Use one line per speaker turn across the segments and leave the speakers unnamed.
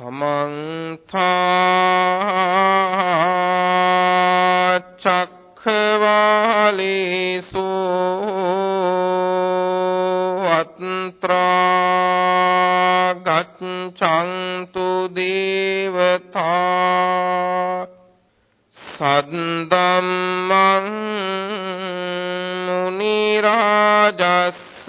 සමන්තා චක්ඛවාලේසු අත්‍රා ගච්ඡන්තු දේවතා සද්දම්මං මුනි රාජස්ස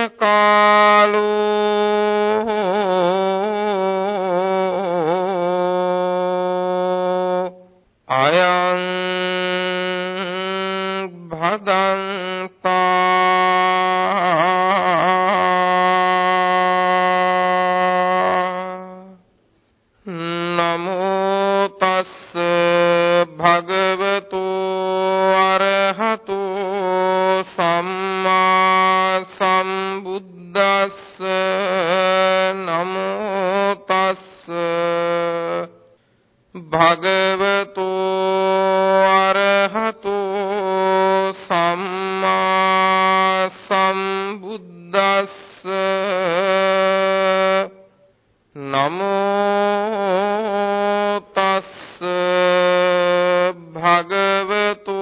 භගවතු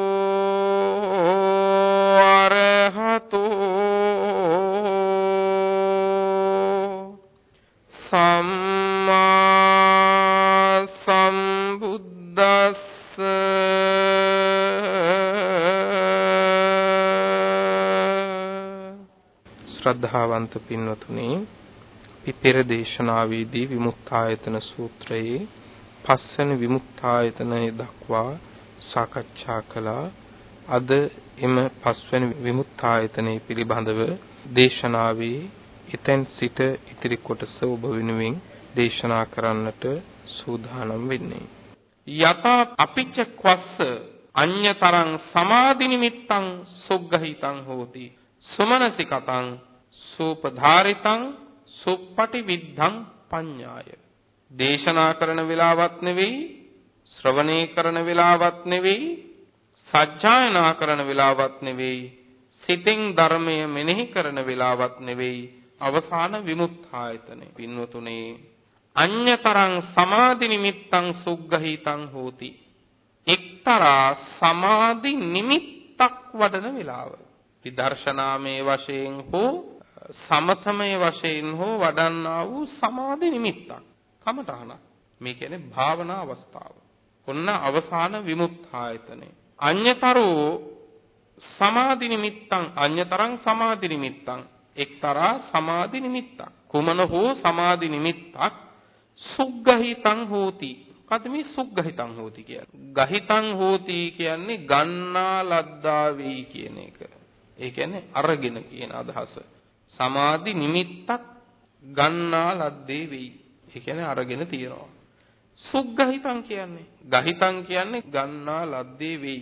අරහතු සම්මා සම්බුද්දස්ස ශ්‍රද්ධාවන්ත පින්වතුනි අපි පෙර දේශනාවේදී විමුක්තායතන සූත්‍රයේ පස්වන විමුක්තායතනය දක්වා සාකච්ඡා කළා. අද එම පස්වන විමුක්තායතනය පිළිබඳව දේශනාවේ එතෙන් සිට ඉතිරි කොටස ඔබ වෙනුවෙන් දේශනා කරන්නට සූදානම් වෙන්නේ. යතා අපිච්ච ක්වස්ස අඤ්‍යතරං සමාධි නිමිත්තං සුග්ගහිතං හෝති සුමනසිකතං සූපධාරිතං සුප්පටි විද්ධං පඤ්ඤාය දේශනා කරන වෙලාවක් නෙවෙයි ශ්‍රවණේ කරන වෙලාවක් නෙවෙයි සජ්ජායනා කරන වෙලාවක් නෙවෙයි සිතින් ධර්මය මෙනෙහි කරන වෙලාවක් නෙවෙයි අවසාන විමුක්තායතනේ. පින්වතුනේ අඤ්‍යතරං සමාධි නිමිත්තං සුග්ගහිතං හෝති. එක්තරා සමාධි නිමිත්තක් වඩන වෙලාව. විදර්ශනාමේ වශයෙන් හෝ සමතමයේ වශයෙන් හෝ වඩන්නා වූ සමාධි නිමිත්තක්. කමඨහන මේ කියන්නේ භාවනා අවස්ථාව. ඔන්න අවසාන විමුක්තායතනේ. අඤ්‍යතරෝ සමාධි නිමිත්තං අඤ්‍යතරං සමාධි නිමිත්තං එක්තරා සමාධි නිමිත්තක්. කුමන හෝ සමාධි නිමිත්තක් සුග්ගහිතං හෝති. මොකද මේ සුග්ගහිතං හෝති කියන්නේ? ගහිතං හෝති කියන්නේ ගන්නා ලද්දා වෙයි කියන එක. ඒ කියන්නේ අරගෙන කියන අදහස. සමාධි නිමිත්තක් ගන්නා ලද්දේ වෙයි. ඒ කියන්නේ අරගෙන තියනවා. සුග්ගහිතං කියන්නේ. ගහිතං කියන්නේ ගන්නා ලද්දේ වෙයි.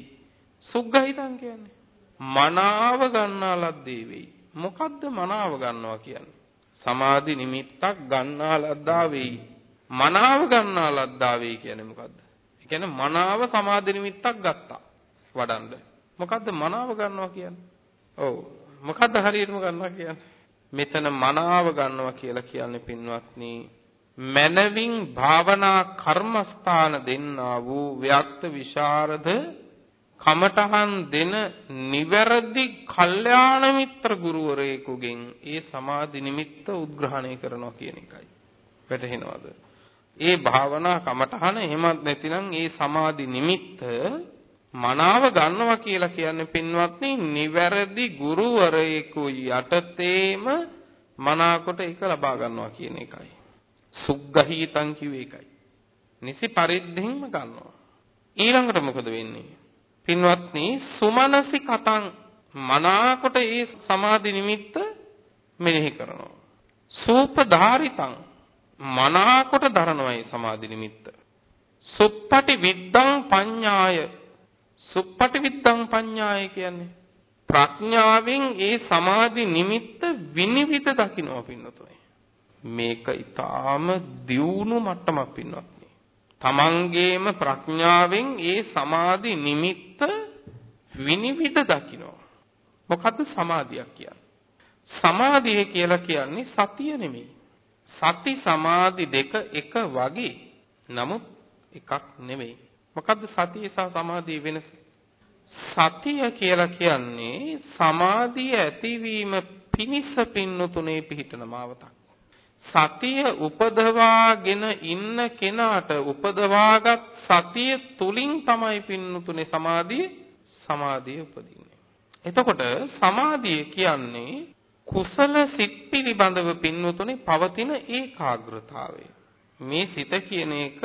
සුග්ගහිතං කියන්නේ මනාව ගන්නා ලද්දේ වෙයි. මොකද්ද මනාව ගන්නවා කියන්නේ? සමාධි නිමිත්තක් ගන්නා ලද්දා වෙයි. මනාව ගන්නා ලද්දා වෙයි කියන්නේ මොකද්ද? ඒ කියන්නේ මනාව සමාධි නිමිත්තක් ගත්තා. වඩන්න මොකද්ද මනාව ගන්නවා කියන්නේ? ඔව්. මොකද්ද හරියටම ගන්නවා කියන්නේ? මෙතන මනාව ගන්නවා කියලා කියන්නේ පින්වත්නි මනවින් භාවනා කර්මස්ථාන දෙන්නා වූ ව්‍යක්ත විශාරද කමඨහන් දෙන නිවැරදි කල්යාණ මිත්‍ර ගුරුවරයෙකුගෙන් ඒ සමාධි නිමිත්ත උද්ග්‍රහණය කරනවා කියන එකයි. වැටහෙනවද? ඒ භාවනා කමඨහන එහෙමත් නැතිනම් ඒ සමාධි නිමිත්ත මනාව ගන්නවා කියලා කියන්නේ පින්වත්නි නිවැරදි ගුරුවරයෙකු යටතේම මනාකොට ඒක ලබා ගන්නවා කියන එකයි. සුග්ගහීතං කිව්වේ ඒකයි. නිසි පරිද්දෙන්ම ගන්නවා. ඊළඟට මොකද වෙන්නේ? පින්වත්නි සුමනසි කතං මනාකොට ඒ සමාධි නිමිත්ත මෙනෙහි කරනවා. සූපධාරිතං මනාකොට දරනවායි සමාධි නිමිත්ත. සුප්පටි විද්දං පඤ්ඤාය සුප්පටි විද්දං පඤ්ඤාය කියන්නේ ප්‍රඥාවෙන් ඒ සමාධි නිමිත්ත විනිවිද දකින්නවා පින්නතුනේ. මේක ඊටාම දියුණු මට්ටමක් පින්නත්නි. තමන්ගේම ප්‍රඥාවෙන් ඒ සමාධි නිමිත්ත විනිවිද දකින්නවා. මොකද්ද සමාධියක් කියන්නේ? සමාධිය කියලා කියන්නේ සතිය නෙමෙයි. සති සමාධි දෙක එක වගේ. නමුත් එකක් නෙමෙයි. මොකද්ද සතිය සහ සමාධිය වෙනස? සතිය කියලා කියන්නේ සමාධිය ඇතිවීම පිනිස පින්නතුනේ පිහිටන මාවතක්. සතිය උපදවාගෙන ඉන්න කෙනාට උපදවාගත් සතිය තුලින් තමයි පින්නතුනේ සමාධිය සමාධිය උපදින්නේ. එතකොට සමාධිය කියන්නේ කුසල සිත් පිළිබඳව පින්වතුනේ පවතින ඒකාග්‍රතාවය. මේ සිත කියන එක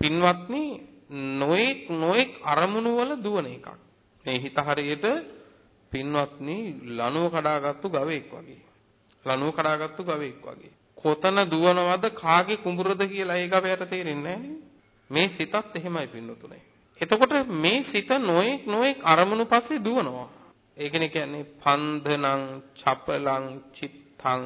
පින්වත්නි නොඑක් නොඑක් අරමුණු වල දුවන එකක්. මේ හිත හරියට පින්වත්නි ලණුව කඩාගත්තු ගවයෙක් වගේ. ලණුව කඩාගත්තු ගවයෙක් වගේ. කොතන දුවනවද කාගේ කුඹුරද කියලා ඒ ගවයට තේරෙන්නේ මේ සිතත් එහෙමයි පින්නතුනේ. එතකොට මේ සිත නොඑක් නොඑක් අරමුණු පස්සේ දුවනවා. ඒකනේ කියන්නේ පන්ධනං චපලං චිත්තං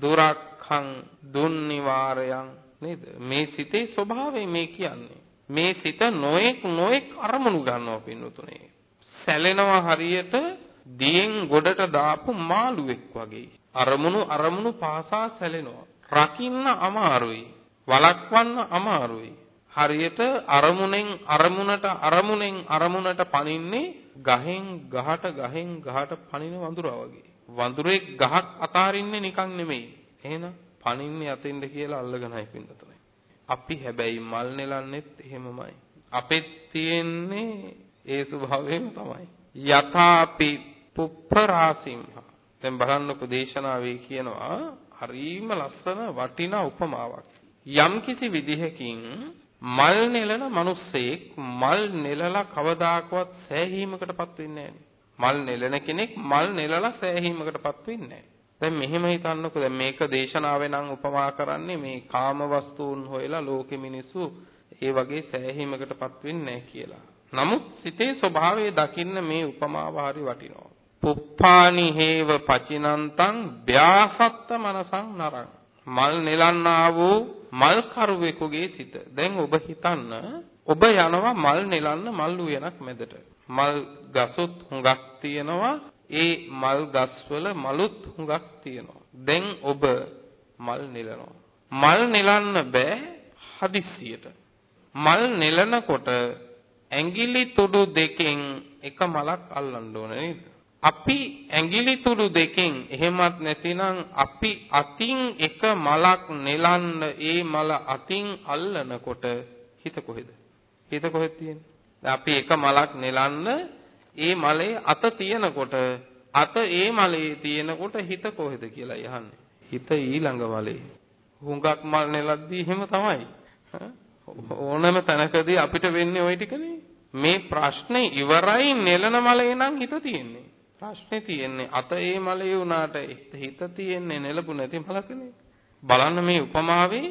දුරක්ඛං දුන්නිවාරයන් නේද? මේ සිතේ ස්වභාවය මේ කියන්නේ. මේ සිත නොඑක් නොඑක් අරමුණු ගන්නවා පින්නතුනේ. සැලෙනවා හරියට දියෙන් ගොඩට දාපු මාළුවෙක් වගේ. අරමුණු අරමුණු පාසා සැලෙනවා. රකින්න අමාරුයි වළක්වන්න අමාරුයි හරියට අරමුණෙන් අරමුණට අරමුණෙන් අරමුණට පනින්නේ ගහෙන් ගහට ගහෙන් ගහට පනින වඳුරා වගේ. වඳුරෙක් ගහක් අතාරින්නේ නිකන් නෙමෙයි. එහෙනම් පනින්නේ අතින්ද කියලා අල්ලගෙනයි පින්නතුනේ. අපි හැබැයි මල් නෙලන්නෙත් එහෙමමයි. අපෙත් තියෙන්නේ ඒ ස්වභාවයම තමයි. යථාපි පුප්පරාසිම්හ. දැන් බලන්නකො දේශනාවේ කියනවා හරීම ලස්සන වටිනා උපමාවක්. යම්කිසි විදිහකින් මල් නෙලන මිනිස්සෙක් මල් නෙලලා කවදාකවත් සෑහීමකටපත් වෙන්නේ මල් නෙලන කෙනෙක් මල් නෙලලා සෑහීමකටපත් වෙන්නේ දැන් මෙහෙම හිතන්නකෝ දැන් මේක දේශනාවේ නම් උපමා කරන්නේ මේ කාම වස්තුන් හොයලා ලෝකෙ මිනිස්සු ඒ වගේ සෑහීමකටපත් වෙන්නේ කියලා. නමුත් සිතේ ස්වභාවය දකින්න මේ උපමාව හරි වටිනවා. පුප්පානි හේව පචිනන්තං ව්‍යාසත්ත මනසං නරං මල් නෙලන්නා වූ මල් කරුවෙකුගේ සිත. දැන් ඔබ හිතන්න ඔබ යනවා මල් නෙලන්න මල් උයනක් මැදට. මල් ගසුත් හුඟක් තියෙනවා. ඒ මල් ගස්වල මලුත් හුඟක් තියෙනවා. දැන් ඔබ මල් නෙලනවා. මල් නෙලන්න බෑ හදිස්සියට. මල් නෙලනකොට ඇඟිලි තුඩු දෙකෙන් එක මලක් අල්ලන්න ඕන නේද? අපි ඇඟිලි තුඩු දෙකෙන් එහෙමත් නැතිනම් අපි අතින් එක මලක් නෙලන්න ඒ මල අතින් අල්ලනකොට හිත කොහෙද? හිත කොහෙද තියෙන්නේ? අපි එක මලක් නෙලන්න ඒ මලේ අත තියෙනකොට අත ඒ මලේ තියෙනකොට හිත කොහෙද කියලා යහන්නේ. හිත ඊළඟ මලේ. හුඟක් මල් නෙලද්දී එහෙම තමයි. ඕනම තැනකදී අපිට වෙන්නේ ওই ටිකනේ. මේ ප්‍රශ්නේ ඉවරයි නෙලන මලේ නම් හිත තියෙන්නේ. ප්‍රශ්නේ තියෙන්නේ අත ඒ මලේ වුණාට හිත තියෙන්නේ නෙලපු නැති මලකනේ. බලන්න මේ උපමාවේ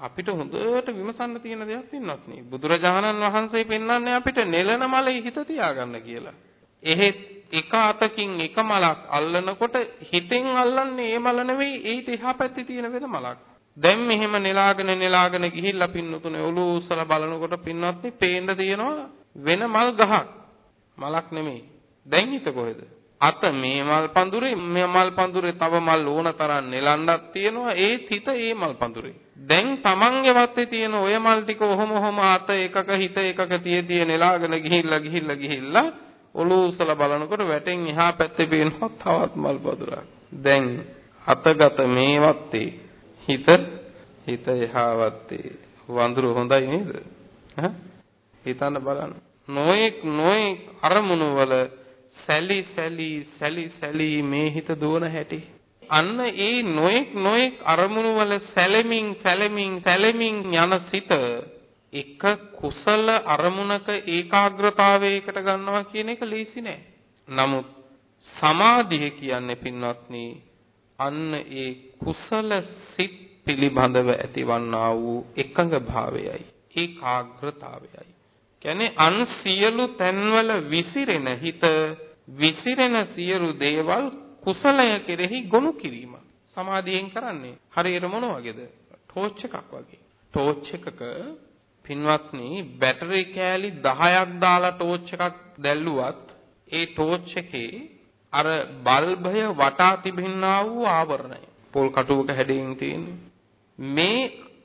අපිට හොඳට විමසන්න තියෙන දෙයක් තින්නත් නේ. බුදුරජාණන් වහන්සේ පෙන්වන්නේ අපිට නෙලන මලේ හිත තියාගන්න කියලා. එහෙත් එක අතකින් එක මලක් අල්ලනකොට හිතෙන් අල්ලන්නේ ඒ මල නෙවෙයි ඊට එහා පැත්තේ තියෙන වෙන මලක්. දැන් මෙහෙම නෙලාගෙන නෙලාගෙන ගිහිල්ලා පින්නතුනේ ඔළුව උස්සලා බලනකොට පින්නත්නි පේන්න තියෙනවා වෙන මල් ගහක්. මලක් නෙමෙයි. දැන් හිත කොහෙද? අත මේ මල් පඳුරේ මේ මල් පඳුරේ තව මල් ඕන තරම් නෙලන්නක් තියෙනවා. ඒත් හිත ඒ මල් පඳුරේ. දැන් තමන්ගේ වත්තේ තියෙන ඔය මල් ටික ඔහොම ඔහොම අත එකක හිත එකක තිය තිය නෙලාගෙන ගිහිල්ලා ගිහිල්ලා ගිහිල්ලා ඔළුව උස්සලා බලනකොට වැටෙන් එහා පැත්තේ පේනවා තවත් මල් පඳුරක්. දැන් අතගත මේ වත්තේ හිත හිත එහා වත්තේ. වඳුර හොඳයි නේද? හිතන්න බලන්න. නොඑක් නොඑක් අරමුණු වල සැලි සැලි සැලි සැලි මේ හිත දුවන හැටි අන්න ඒ නොඑක් නොඑක් අරමුණු වල සැලෙමින් සැලෙමින් සැලෙමින් යන සිත එක කුසල අරමුණක ඒකාග්‍රතාවයකට ගන්නවා කියන එක ලේසි නෑ. නමුත් සමාධිය කියන්නේ පින්වත්නි අන්න ඒ කුසල සිත් පිළිබඳව ඇතිවන්නා වූ එකඟ භාවයයි ඒකාග්‍රතාවයයි කියන්නේ අන් සියලු තැන්වල විසිරෙන හිත විසිරෙන සියලු දේවල් කුසලය කෙරෙහි ගොනු කිරීම. සමාධියෙන් කරන්නේ හරියට මොන වගේද? ටෝච් එකක් වගේ. ටෝච් එකක පින්වත්නි බැටරි කෑලි 10ක් දාලා ටෝච් එකක් දැල්ලුවත් ඒ ටෝච් එකේ අර බල්බය වටා තිබෙනා වූ ආවරණය. පොල් කටුවක හැඩයෙන් තියෙන්නේ. මේ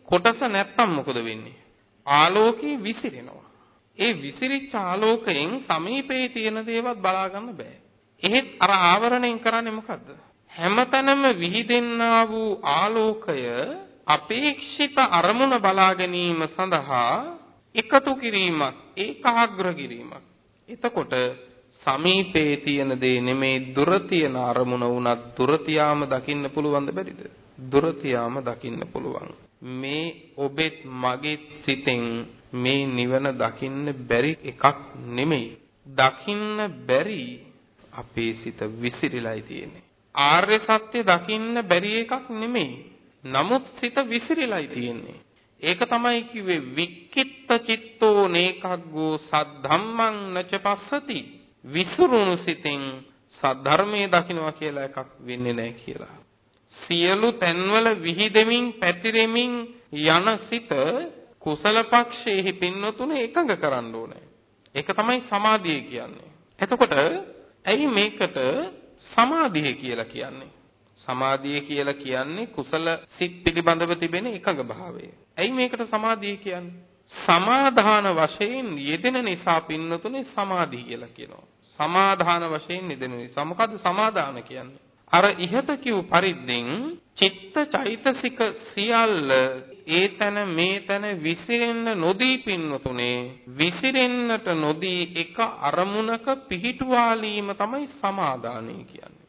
කොටස නැත්තම් මොකද වෙන්නේ? ආලෝකේ විසිරෙනවා. ඒ විසිරිච්ච ආලෝකයෙන් සමීපයේ තියෙන දේවත් බලා ගන්න බෑ. එහෙත් අර ආවරණයෙන් කරන්නේ මොකද්ද? හැමතැනම විහිදෙන්නා වූ ආලෝකය අපේක්ෂිත අරමුණ බලා ගැනීම සඳහා එකතු කිරීමක් ඒකාග්‍ර කිරීමක්. එතකොට සමීපේ තියෙන දේ නෙමේ දුර තියෙන අරමුණ වුණත් දුර තියාම දකින්න පුළුවන්ද බැරිද? දුර තියාම දකින්න පුළුවන්. මේ ඔබෙත් මගෙත් සිතෙන් මේ නිවන දකින්න බැරි එකක් නෙමෙයි දකින්න බැරි අපේ සිත විසිරිලායි තියෙන්නේ ආර්ය සත්‍ය දකින්න බැරි එකක් නෙමෙයි නමුත් සිත විසිරිලායි තියෙන්නේ. ඒක තමයි කිව්වේ වික්කිත්ත චිත්තෝ නේකග්ගෝ සද්ධම්මං නච පස්සති. විසුරුණු සිතෙන් සද්ධර්මයේ දකින්නවා කියලා එකක් වෙන්නේ නැහැ කියලා. සියලු තැන්වල විහිදෙමින් පැතිරෙමින් යන සිත කුසල පක්ෂයේහි පින්නතුනේ එකඟ කරන්න ඕනේ. ඒක තමයි සමාධිය කියන්නේ. එතකොට ඇයි මේකට සමාධිය කියලා කියන්නේ? සමාධිය කියලා කියන්නේ කුසල සිත් පිළිබඳව තිබෙන එකඟ භාවය. ඇයි මේකට සමාධිය කියන්නේ? සමාධාන වශයෙන් යෙදෙන නිසා පින්නතුනේ සමාධිය කියලා කියනවා. සමාධාන වශයෙන් යෙදෙන නිසා මොකද්ද සමාදාන කියන්නේ? අර ඉහත කිව් පරිද්දෙන් චිත්ත චෛතසික සියල්ල ඒතන මේතන විසිරෙන්න නොදී පින්නතුනේ විසිරෙන්නට නොදී එක අරමුණක පිහිටුවාලීම තමයි සමාදානය කියන්නේ.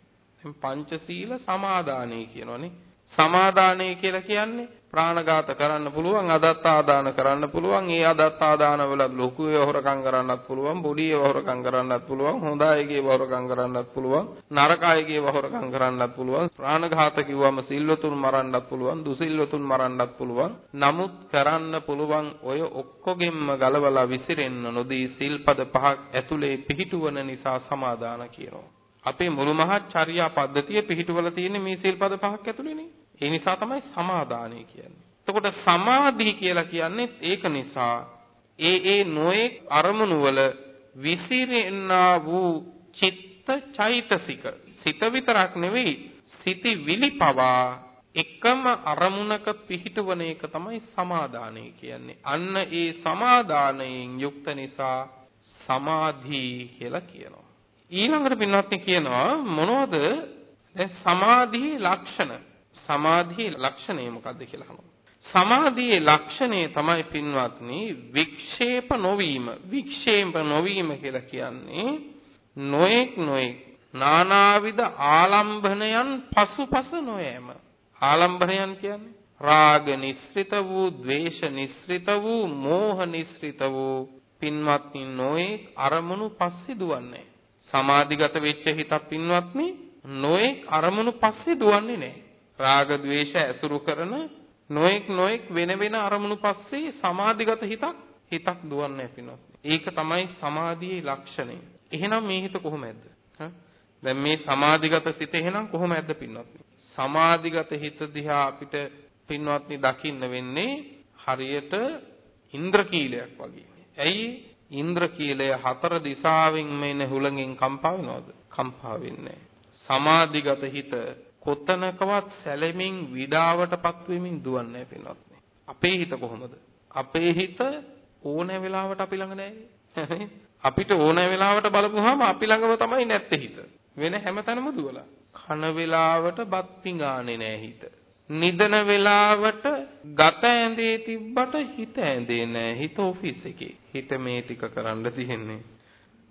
පංචශීල සමාදානය කියනවනේ. සමාදානය කියලා කියන්නේ ප්‍රාණඝාත කරන්න පුළුවන් අදත්තාදාන කරන්න පුළුවන් ඒ අදත්තාදාන වල ලොකු වහරකම් කරන්නත් පුළුවන් පොඩි වහරකම් කරන්නත් පුළුවන් හොඳ අයගේ වහරකම් කරන්නත් පුළුවන් නරක අයගේ වහරකම් කරන්නත් පුළුවන් ප්‍රාණඝාත කිව්වම සිල්වතුන් මරන්නත් පුළුවන් දුසිල්වතුන් මරන්නත් පුළුවන් නමුත් කරන්න පුළුවන් ඔය ඔක්කොගෙම්ම ගලවලා විසිරෙන්න නොදී සිල්පද පහක් ඇතුලේ පිහිටුවන නිසා සමාදාන කියනවා අපේ මුළු මහත් චර්යා පද්ධතිය පිහිටුවල තියෙන්නේ මේ සිල්පද පහක් ඇතුළේනේ. ඒ නිසා තමයි සමාදානය කියන්නේ. එතකොට සමාධි කියලා කියන්නේ ඒක නිසා ඒ ඒ නොඑක් අරමුණු වල විසිරෙන්නා වූ චිත්ත චෛතසික සිත විතරක් නෙවෙයි සිටි විලිපවා එකම අරමුණක පිහිටවන එක තමයි සමාදානය කියන්නේ. අන්න ඒ සමාදානයෙන් යුක්ත නිසා සමාධි කියලා කියනවා. ඊළඟට පින්වත්නි කියනවා මොනවද සමාධියේ ලක්ෂණ සමාධියේ ලක්ෂණය මොකක්ද කියලා අහනවා. සමාධියේ ලක්ෂණය තමයි පින්වත්නි වික්ෂේප නොවීම. වික්ෂේප නොවීම කියලා කියන්නේ නොඑක් නොඑක් නානාවිද ආලම්භනයන් පසුපස නොයෑම. ආලම්භනයන් කියන්නේ රාග නිස්ෘත වූ ද්වේෂ නිස්ෘත වූ මෝහ නිස්ෘත වූ පින්වත්නි නොඑක් අරමුණු පස්සේ දුවන්නේ සමාධිගත වෙච්ච හිතක් පින්වත්නි නොඑක් අරමුණු පස්සේ දුවන්නේ නැහැ. රාග ద్వේෂ ඇසුරු කරන නොඑක් නොඑක් වෙන වෙන අරමුණු පස්සේ සමාධිගත හිතක් හිතක් දුවන්නේ පින්වත්නි. ඒක තමයි සමාධියේ ලක්ෂණය. එහෙනම් මේ හිත කොහොමද? දැන් මේ සමාධිගත සිත එහෙනම් කොහොමද පින්වත්නි? සමාධිගත හිත දිහා අපිට පින්වත්නි දකින්න වෙන්නේ හරියට ඉන්ද්‍රකීලයක් වගේ. ඇයි ඉන්ද්‍රකීලය හතර දිශාවෙන් මෙන හුලඟෙන් කම්පා වෙනවද? කම්පා වෙන්නේ සමාධිගත හිත කොතනකවත් සැලෙමින් විඩාවටපත් වෙමින් දුවන්නේ නැහැ අපේ හිත කොහොමද? අපේ හිත ඕනෑ වෙලාවට අපි ළඟ නැහැ අපිට ඕනෑ වෙලාවට බලපුවාම අපි ළඟම තමයි නැත්තේ හිත. වෙන හැමතැනම දුවලා. කන වෙලාවට බත් පිඟානේ නැහැ හිත. නිදන වෙලාවට ගත ඇඳේ තිබ්බට හිත ඇඳේ නෑ හිත ඔෆිස් එකේ හිත මේ ටික කරන්න තියෙන්නේ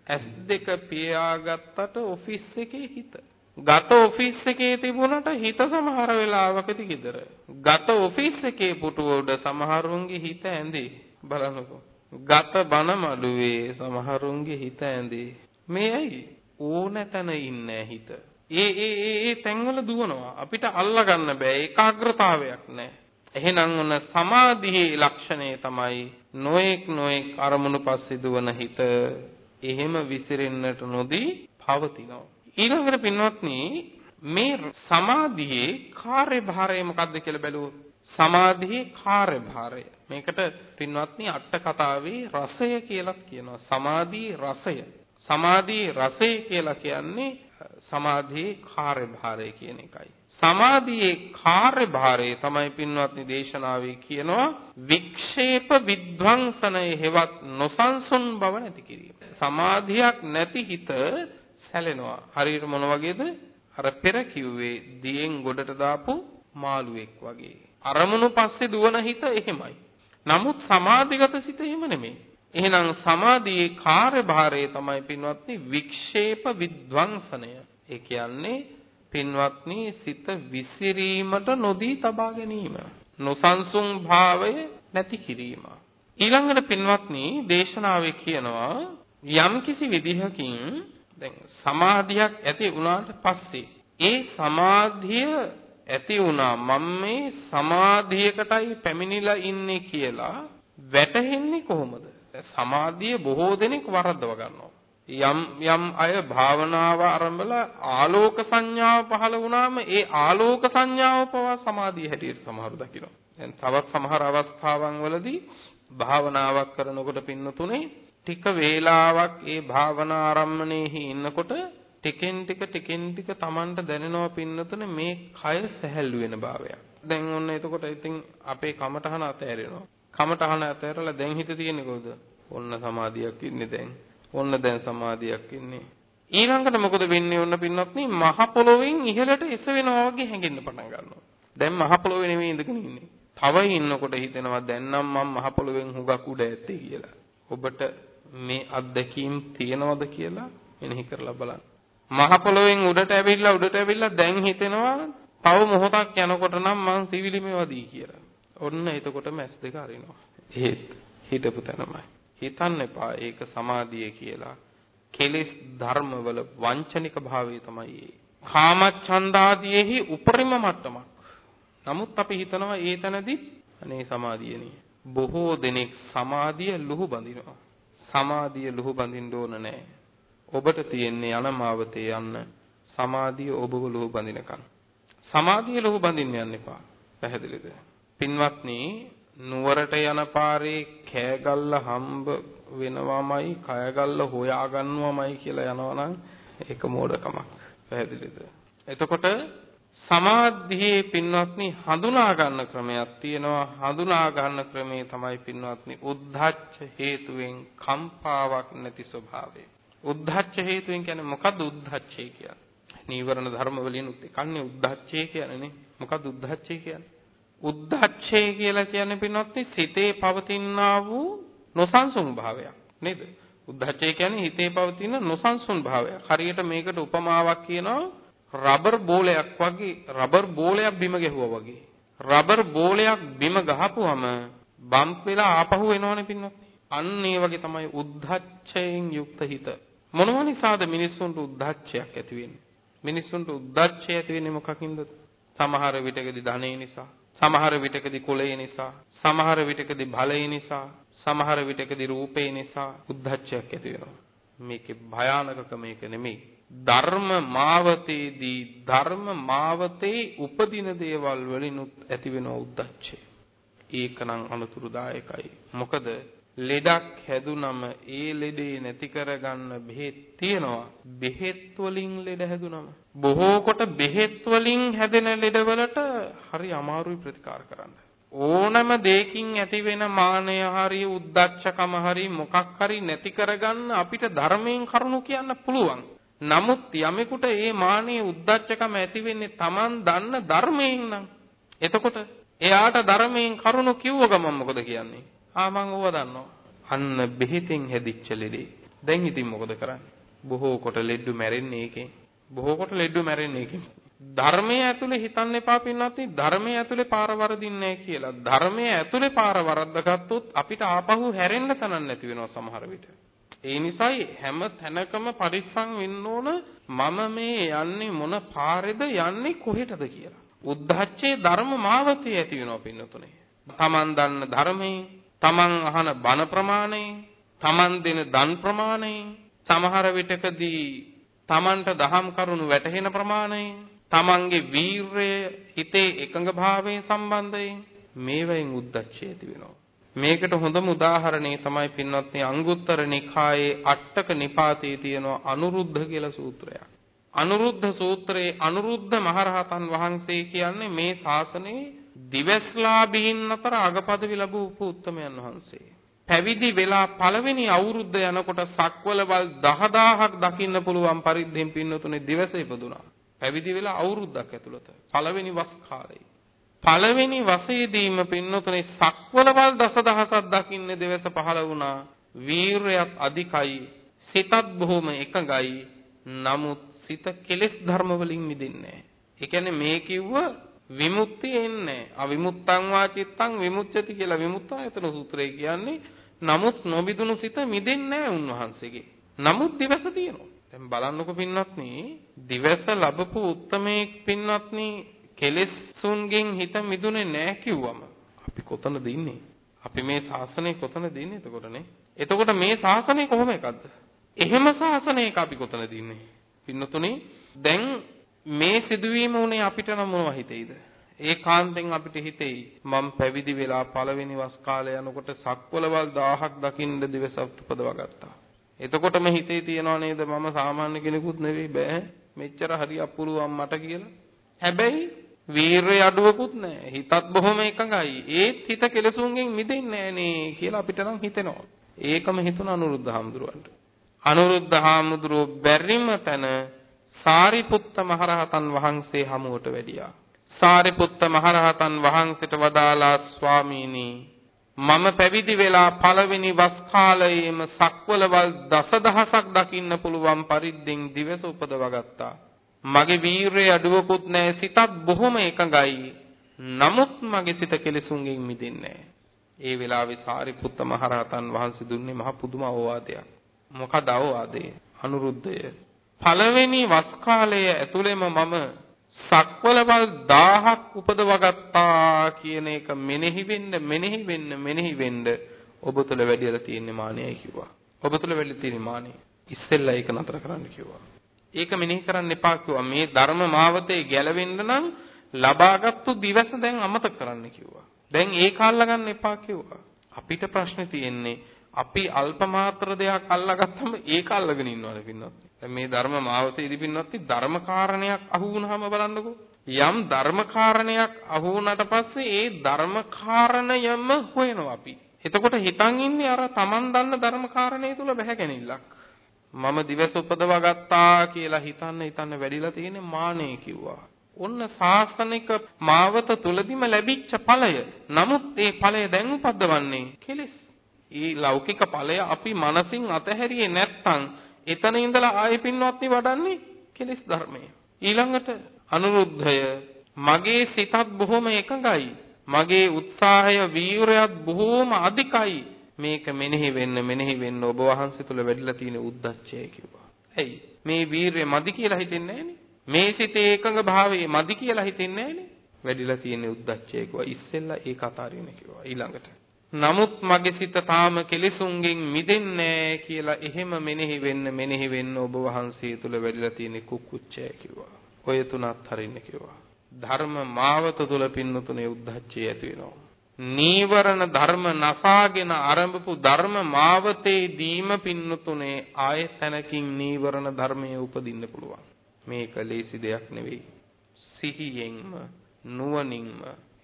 ඇස් දෙක පියාගත්තට ඔෆිස් එකේ හිත ගත ඔෆිස් එකේ තිබුණට හිත සමහර වෙලාවකදී ගෙදර ගත ඔෆිස් එකේ පුටුව උඩ සමහරුන්ගේ හිත ඇඳේ බලනකො ගත බන මළුවේ සමහරුන්ගේ හිත ඇඳේ මේ ඇයි ඕන තැන ඉන්නේ හිත ඒ ඒ ඒ ඒ තැන්වල දුවනවා. අපිට අල්ලා ගන්න බෑ. ඒකාග්‍රතාවයක් නැහැ. එහෙනම් ඔන්න සමාධියේ ලක්ෂණය තමයි නොඑක් නොඑක් අරමුණු පස්සේ දුවන හිත එහෙම විසිරෙන්නට නොදී පවතිනවා. ඊළඟට පින්වත්නි මේ සමාධියේ කාර්යභාරය මොකක්ද කියලා බැලුවොත් සමාධියේ කාර්යභාරය. මේකට පින්වත්නි අට කතාවේ රසය කියලා කියනවා. සමාධියේ රසය. සමාධියේ රසය කියලා කියන්නේ සමාධියේ කාර්යභාරය කියන එකයි. සමාධියේ කාර්යභාරය තමයි පින්වත්නි දේශනාවේ කියනවා වික්ෂේප විද්වංසනය හෙවත් නොසන්සුන් බව නැති කිරීම. සමාධියක් නැති හිත සැලෙනවා හරියට මොන වගේද අර පෙර කිව්වේ දියෙන් ගොඩට දාපු මාළුවෙක් වගේ. අරමුණු පස්සේ දුවන හිත එහෙමයි. නමුත් සමාධිගත සිත එහෙම නෙමෙයි. එහෙනම් සමාධියේ කාර්යභාරය තමයි පින්වත්නි වික්ෂේප විද්වංසනය. ඒ කියන්නේ පින්වත්නි සිත විසිරීමට නොදී තබා ගැනීම. නොසන්සුන් භාවය නැති කිරීම. ඊළඟට පින්වත්නි දේශනාවේ කියනවා යම්කිසි විදිහකින් දැන් සමාධියක් ඇති වුණාට පස්සේ ඒ සමාධිය ඇති වුණා මම මේ සමාධියකටයි පැමිණිලා ඉන්නේ කියලා වැටහෙන්නේ කොහොමද? සමාධිය බොහෝ දෙනෙක් වරද්දව ගන්නවා. යම් යම් අය භාවනාව ආරම්භලා ආලෝක සංඥාව පහළ වුණාම ඒ ආලෝක සංඥාව පවා සමාධිය හැටියට සමහරු දකිනවා. දැන් තවත් සමහර අවස්ථාවන් වලදී භාවනාවක් කරනකොට පින්නතුනේ ටික වේලාවක් ඒ භාවනා ආරම්මණයෙහි ඉන්නකොට ටිකෙන් ටික ටිකෙන් ටික Tamanට දැනෙනවා පින්නතුනේ මේ කය සැහැල්ලු වෙන භාවයක්. දැන් ඔන්න එතකොට ඉතින් අපේ කමටහන අතෑරෙනවා. කමටහන අතෑරලා දැන් හිත තියෙන්නේ කොහොමද? ඔන්න සමාධියක් ඉන්නේ දැන්. ඔන්න දැන් සමාධියක් ඉන්නේ. ඊළඟට මොකද වෙන්නේ ඔන්න පින්නත්නි මහ පොළොවෙන් ඉහළට එස වෙනවා වගේ හැඟෙන්න පටන් ගන්නවා. දැන් මහ පොළොවේ නෙමෙයි ඉඳගෙන ඉන්නේ. තව ඉන්නකොට හිතෙනවා දැන් නම් මම මහ පොළොවෙන් හුඟක් උඩ ඇත්තේ කියලා. ඔබට මේ අත්දැකීම් තියනවද කියලා මෙනෙහි කරලා බලන්න. මහ පොළොවෙන් උඩට ඇවිල්ලා උඩට ඇවිල්ලා දැන් හිතෙනවා තව මොහොතක් යනකොට නම් මං සිවිලිමේ වදී කියලා. ඔන්න එතකොට මැස් දෙක අරිනවා. ඒත් හිතපු තැනමයි. හිතන්න එපා ඒක සමාධිය කියලා. කෙලෙස් ධර්මවල වංචනික භාවය තමයි ඒ. කාමච්ඡන්දාදීෙහි උපරිම මට්ටමක්. නමුත් අපි හිතනවා ඒ තැනදී අනේ සමාධියනේ. බොහෝ දෙනෙක් සමාධිය ලුහු බඳිනවා. සමාධිය ලුහු බඳින්න ඕන නැහැ. ඔබට තියෙන්නේ අනමාවතේ යන්න සමාධිය ඔබව ලුහු බඳිනකන්. සමාධිය ලුහු බඳින්න යන්න එපා. පැහැදිලිද? පින්වත්නි නුවරට යන පාරේ කෑගල්ල හම්බ වෙනවමයි කයගල්ල හොයා ගන්නවමයි කියලා යනවනම් ඒක මෝඩකමක්. පැහැදිලිද? එතකොට සමාධියේ පින්වත්නි හඳුනා ගන්න ක්‍රමයක් තියෙනවා. හඳුනා ගන්න ක්‍රමේ තමයි පින්වත්නි උද්ධච්ච හේතුවෙන් කම්පාවක් නැති ස්වභාවය. උද්ධච්ච හේතුවෙන් කියන්නේ මොකද්ද උද්ධච්චය කියන්නේ? නීවරණ ධර්ම වලින් කන්නේ උද්ධච්චය කියන්නේ. මොකද්ද උද්ධච්චය කියන්නේ? උද්ධච්චය කියලා කියන්නේ පින්වත්නි සිතේ පවතිනා වූ නොසන්සුන් භාවයක් නේද? උද්ධච්චය කියන්නේ හිතේ පවතින නොසන්සුන් භාවයක්. හරියට මේකට උපමාවක් කියනවා රබර් බෝලයක් වගේ රබර් බෝලයක් බිම ගැහුවා වගේ. රබර් බෝලයක් බිම ගහපුවම බම්ප් වෙලා ආපහු එනවනේ පින්නත්. අන්න ඒ වගේ තමයි උද්ධච්චයෙන් යුක්ත හිත. මොනව නිසාද මිනිස්සුන්ට උද්ධච්චයක් ඇති වෙන්නේ? මිනිස්සුන්ට උද්ධච්චය ඇති වෙන්නේ මොකකින්ද? සමහර විටකදී ධනෙ නිසා, සමහර විටකදී කුලය නිසා, සමහර විටකදී බලය නිසා, සමහර විටකදී රූපේ නිසා උද්ධච්චයක් ඇති වෙනවා. මේකේ භයානකකම මේක නෙමෙයි. ධර්ම මාවතේදී ධර්ම මාවතේ උපදින දේවල් වලිනුත් ඇතිවෙන උද්දච්චය. ඒකනම් අනුතුරුදායකයි. මොකද ලෙඩක් හැදුනම ඒ ලෙඩේ නැති කරගන්න බෙහෙත් තියනවා. බෙහෙත් වලින් ලෙඩ හැදුනම බොහෝ කොට බෙහෙත් වලින් හැදෙන ලෙඩවලට හරි අමාරුයි ප්‍රතිකාර කරන්න. ඕනම දෙයකින් ඇතිවෙන මානය හරි උද්දච්චකම හරි මොකක් හරි නැති කරගන්න අපිට ධර්මයෙන් කරුණු කියන්න පුළුවන්. නමුත් යමෙකුට මේ මානෙය උද්දච්චකම ඇති වෙන්නේ Taman දන්න ධර්මයෙන් නම්. එතකොට එයාට ධර්මයෙන් කරුණු කිව්ව ගමන් මොකද කියන්නේ? ආ මං ඕව දන්නවා. අන්න බෙහෙතෙන් හැදිච්ච ලෙඩේ. දැන් ඉතින් මොකද කරන්නේ? බොහෝ කොට ලෙඩු මැරෙන්නේ ඒකෙන්. බොහෝ කොට ලෙඩු මැරෙන්නේ ඒකෙන්. ධර්මයේ ඇතුලේ හිතන්න එපා පින්නත් ධර්මයේ ඇතුලේ පාර වරදින්නේ කියලා. ධර්මයේ ඇතුලේ පාර වරද්දාගත්තොත් අපිට ආපහු හැරෙන්න තනක් නැති වෙනවා සමහර විට. ඒ නිසායි හැම තැනකම පරිස්සම් වෙන්න ඕන මම මේ යන්නේ මොන පාරේද යන්නේ කොහෙටද කියලා. උද්ධච්චේ ධර්ම මාවතේ ඇති වෙනවා පින්නතුනේ. තමන් දන්න ධර්මයේ, තමන් අහන බණ ප්‍රමාණය, තමන් දෙන දන් ප්‍රමාණය, සමහර විටකදී තමන්ට දහම් කරුණු වැටහෙන ප්‍රමාණය, තමන්ගේ වීරය, හිතේ එකඟභාවය සම්බන්ධයෙන් මේවෙන් උද්දච්චය ඇති වෙනවා. මේකට හොඳම උදාහරණය තමයි පින්වත්නි අංගුත්තර නිකායේ අට්ටක නිපාතයේ තියෙන අනුරුද්ධ කියලා සූත්‍රයක්. අනුරුද්ධ සූත්‍රයේ අනුරුද්ධ මහරහතන් වහන්සේ කියන්නේ මේ ශාසනයේ දිවස්ලාභීන් අතර අගපදවි ලැබූ උත්තමයන් වහන්සේ. පැවිදි වෙලා පළවෙනි අවුරුද්ද යනකොට සක්වලවල් 10000ක් දකින්න පුළුවන් පරිද්දෙන් පින්නතුනේ දිවස ඉපදුනා. පැවිදි වෙලා අවුරුද්දක් ඇතුළත පළවෙනි වස් කාලේ. පළවෙනි වසයේදීම පින්නතුනේ සක්වලවල් දසදහසක් දකින්න දෙවස පහළ වුණා. වීරයත් අධිකයි, සිතත් බොහොම එකඟයි. නමුත් සිත කෙලෙස් ධර්ම වලින් මිදෙන්නේ නැහැ. ඒ කියන්නේ මේ කිව්ව විමුක්තිය එන්නේ අවිමුත්තං වාචිත්තං විමුච්ඡති කියලා විමුක්තායතන සූත්‍රය කියන්නේ නමුත් නොබිදුණු සිත මිදෙන්නේ නැහැ උන්වහන්සේගේ. නමුත් දිවස තියෙනවා. දැන් බලන්නකො පින්වත්නි දිවස ලැබපු උත්මේ පින්වත්නි කෙලෙස්ුන්ගෙන් හිත මිදුනේ නැහැ කිව්වම අපි කොතනද ඉන්නේ? අපි මේ ශාසනය කොතනද ඉන්නේ එතකොටනේ? එතකොට මේ ශාසනය කොහොම එකක්ද? එහෙම ශාසනයක අපි කොතනද ඉන්නේ? පින්නතුනේ දැන් මේ සිදුවීම උනේ අපිට නම් මොනව හිතෙයිද? ඒකාන්තෙන් අපිට හිතෙයි මම පැවිදි වෙලා පළවෙනි වස් කාලේ යනකොට සක්වලවල් 1000ක් දකින්න දිවසක් උපදවා ගත්තා. එතකොටම හිතේ තියනවා නේද මම සාමාන්‍ය කෙනෙකුත් නෙවෙයි බෑ මෙච්චර හරියක් පුළුවන් මට කියලා. හැබැයි වීරය අඩුවකුත් නැහැ. හිතත් බොහොම එකඟයි. ඒත් හිත කෙලසුන්ගෙන් මිදෙන්නේ නෑනේ කියලා අපිට නම් හිතෙනවා. ඒකම හිතුණ අනුරුද්ධ හාමුදුරුවන්ට. අනුරුද්ධ හාමුදුරුව බැරිම තැන සාරිපුත්ත මහරහතන් වහන්සේ හමුවට වැඩියා. සාරිපුත්ත මහරහතන් වහන්සේට වදාලා ස්වාමීනි මම පැවිදි වෙලා පළවෙනි වස් කාලයේම සක්වලවල් දසදහසක් දකින්න පුළුවන් පරිද්දෙන් දිවස උපදවා ගත්තා. මගේ වීරය අඩුවකුත් නැහැ සිතත් බොහොම එකඟයි. නමුත් මගේ සිත කෙලෙසුන්ගෙන් මිදෙන්නේ ඒ වෙලාවේ සාරිපුත්ත මහරහතන් වහන්සේ දුන්නේ මහ පුදුම අවවාදයක්. මොකද අවවාදේ? අනුරුද්ධය. පළවෙනි වස් කාලයේ ඇතුළෙම මම සක්වලවල් 1000ක් උපදවගත්තා කියන එක මෙනෙහි වෙන්න මෙනෙහි වෙන්න මෙනෙහි වෙන්න ඔබ තුළ වැඩිලා තියෙන මානෙයි කිව්වා. ඔබ තුළ වැඩිලා තියෙන මානෙ. ඉස්සෙල්ලා ඒක නතර කරන්න කිව්වා. ඒක මෙනෙහි කරන්න එපා කිව්වා. මේ ධර්ම මාවතේ ගැලවෙන්න නම් ලබාගත්තු දිවස දැන් අමතක කරන්න කිව්වා. දැන් ඒක අල්ලගන්න එපා කිව්වා. අපිට ප්‍රශ්නේ තියෙන්නේ අපි අල්ප මාත්‍ර දෙයක් අල්ලාගත්තම ඒක අල්ලගෙන ඉන්නවනේ පින්නත්. දැන් මේ ධර්ම මාවතේදී පින්නත් ධර්ම කාරණයක් අහු වුණාම බලන්නකෝ. යම් ධර්ම කාරණයක් අහු වුණාට පස්සේ ඒ ධර්ම කාරණයම හොයනවා අපි. එතකොට හිතන් ඉන්නේ අර Taman දන්න ධර්ම කාරණේ තුල බැහැගෙනිල්ලක්. මම දිවස උපදවා ගත්තා කියලා හිතන්න හිතන්න වැඩිලා තියෙන්නේ මානෙ කිව්වා. ඔන්න සාසනික මාවත තුලදිම ලැබිච්ච ඵලය. නමුත් ඒ ඵලය දැන් උපද්දවන්නේ කෙලෙස්. ඊ ලෞකික ඵලය අපි මනසින් අතහැරියේ නැත්නම් එතන ඉඳලා ආයෙ පින්වත්නි වඩන්නේ කෙලෙස් ධර්මය. ඊළඟට අනුරුද්ධය මගේ සිතත් බොහොම එකඟයි. මගේ උත්සාහය වීරයත් බොහොම අධිකයි. මේක මෙනෙහි වෙන්න මෙනෙහි වෙන්න ඔබ වහන්සේ තුල වැඩිලා තියෙන උද්දච්චය කිව්වා. ඇයි? මේ වීරය මදි කියලා හිතෙන්නේ මේ සිතේ එකඟ භාවයේ මදි කියලා හිතෙන්නේ වැඩිලා තියෙන උද්දච්චය කිව්වා. ඉස්සෙල්ලා ඒක අතාරින්න කිව්වා. ඊළඟට නමුත් මගේ සිත තාම කෙලෙසුන්ගෙන් මිදෙන්නේ කියලා එහෙම මෙනෙහි වෙන්න මෙනෙහි වෙන්න ඔබ වහන්සේ තුල වැඩිලා තියෙන කුක්කුච්චය කිව්වා. ඔය තුනත් හරින්න කිව්වා. ධර්ම මාවත තුල පින්නතුනේ උද්ධච්චය ඇති වෙනවා. නීවරණ ධර්ම නසාගෙන ආරම්භපු ධර්ම මාවතේ දීම පින්නතුනේ ආයෙ තැනකින් නීවරණ ධර්මයේ උපදින්න පුළුවන්. මේක ලේසි දෙයක් නෙවෙයි. සිහියෙන්ම නුවණින්ම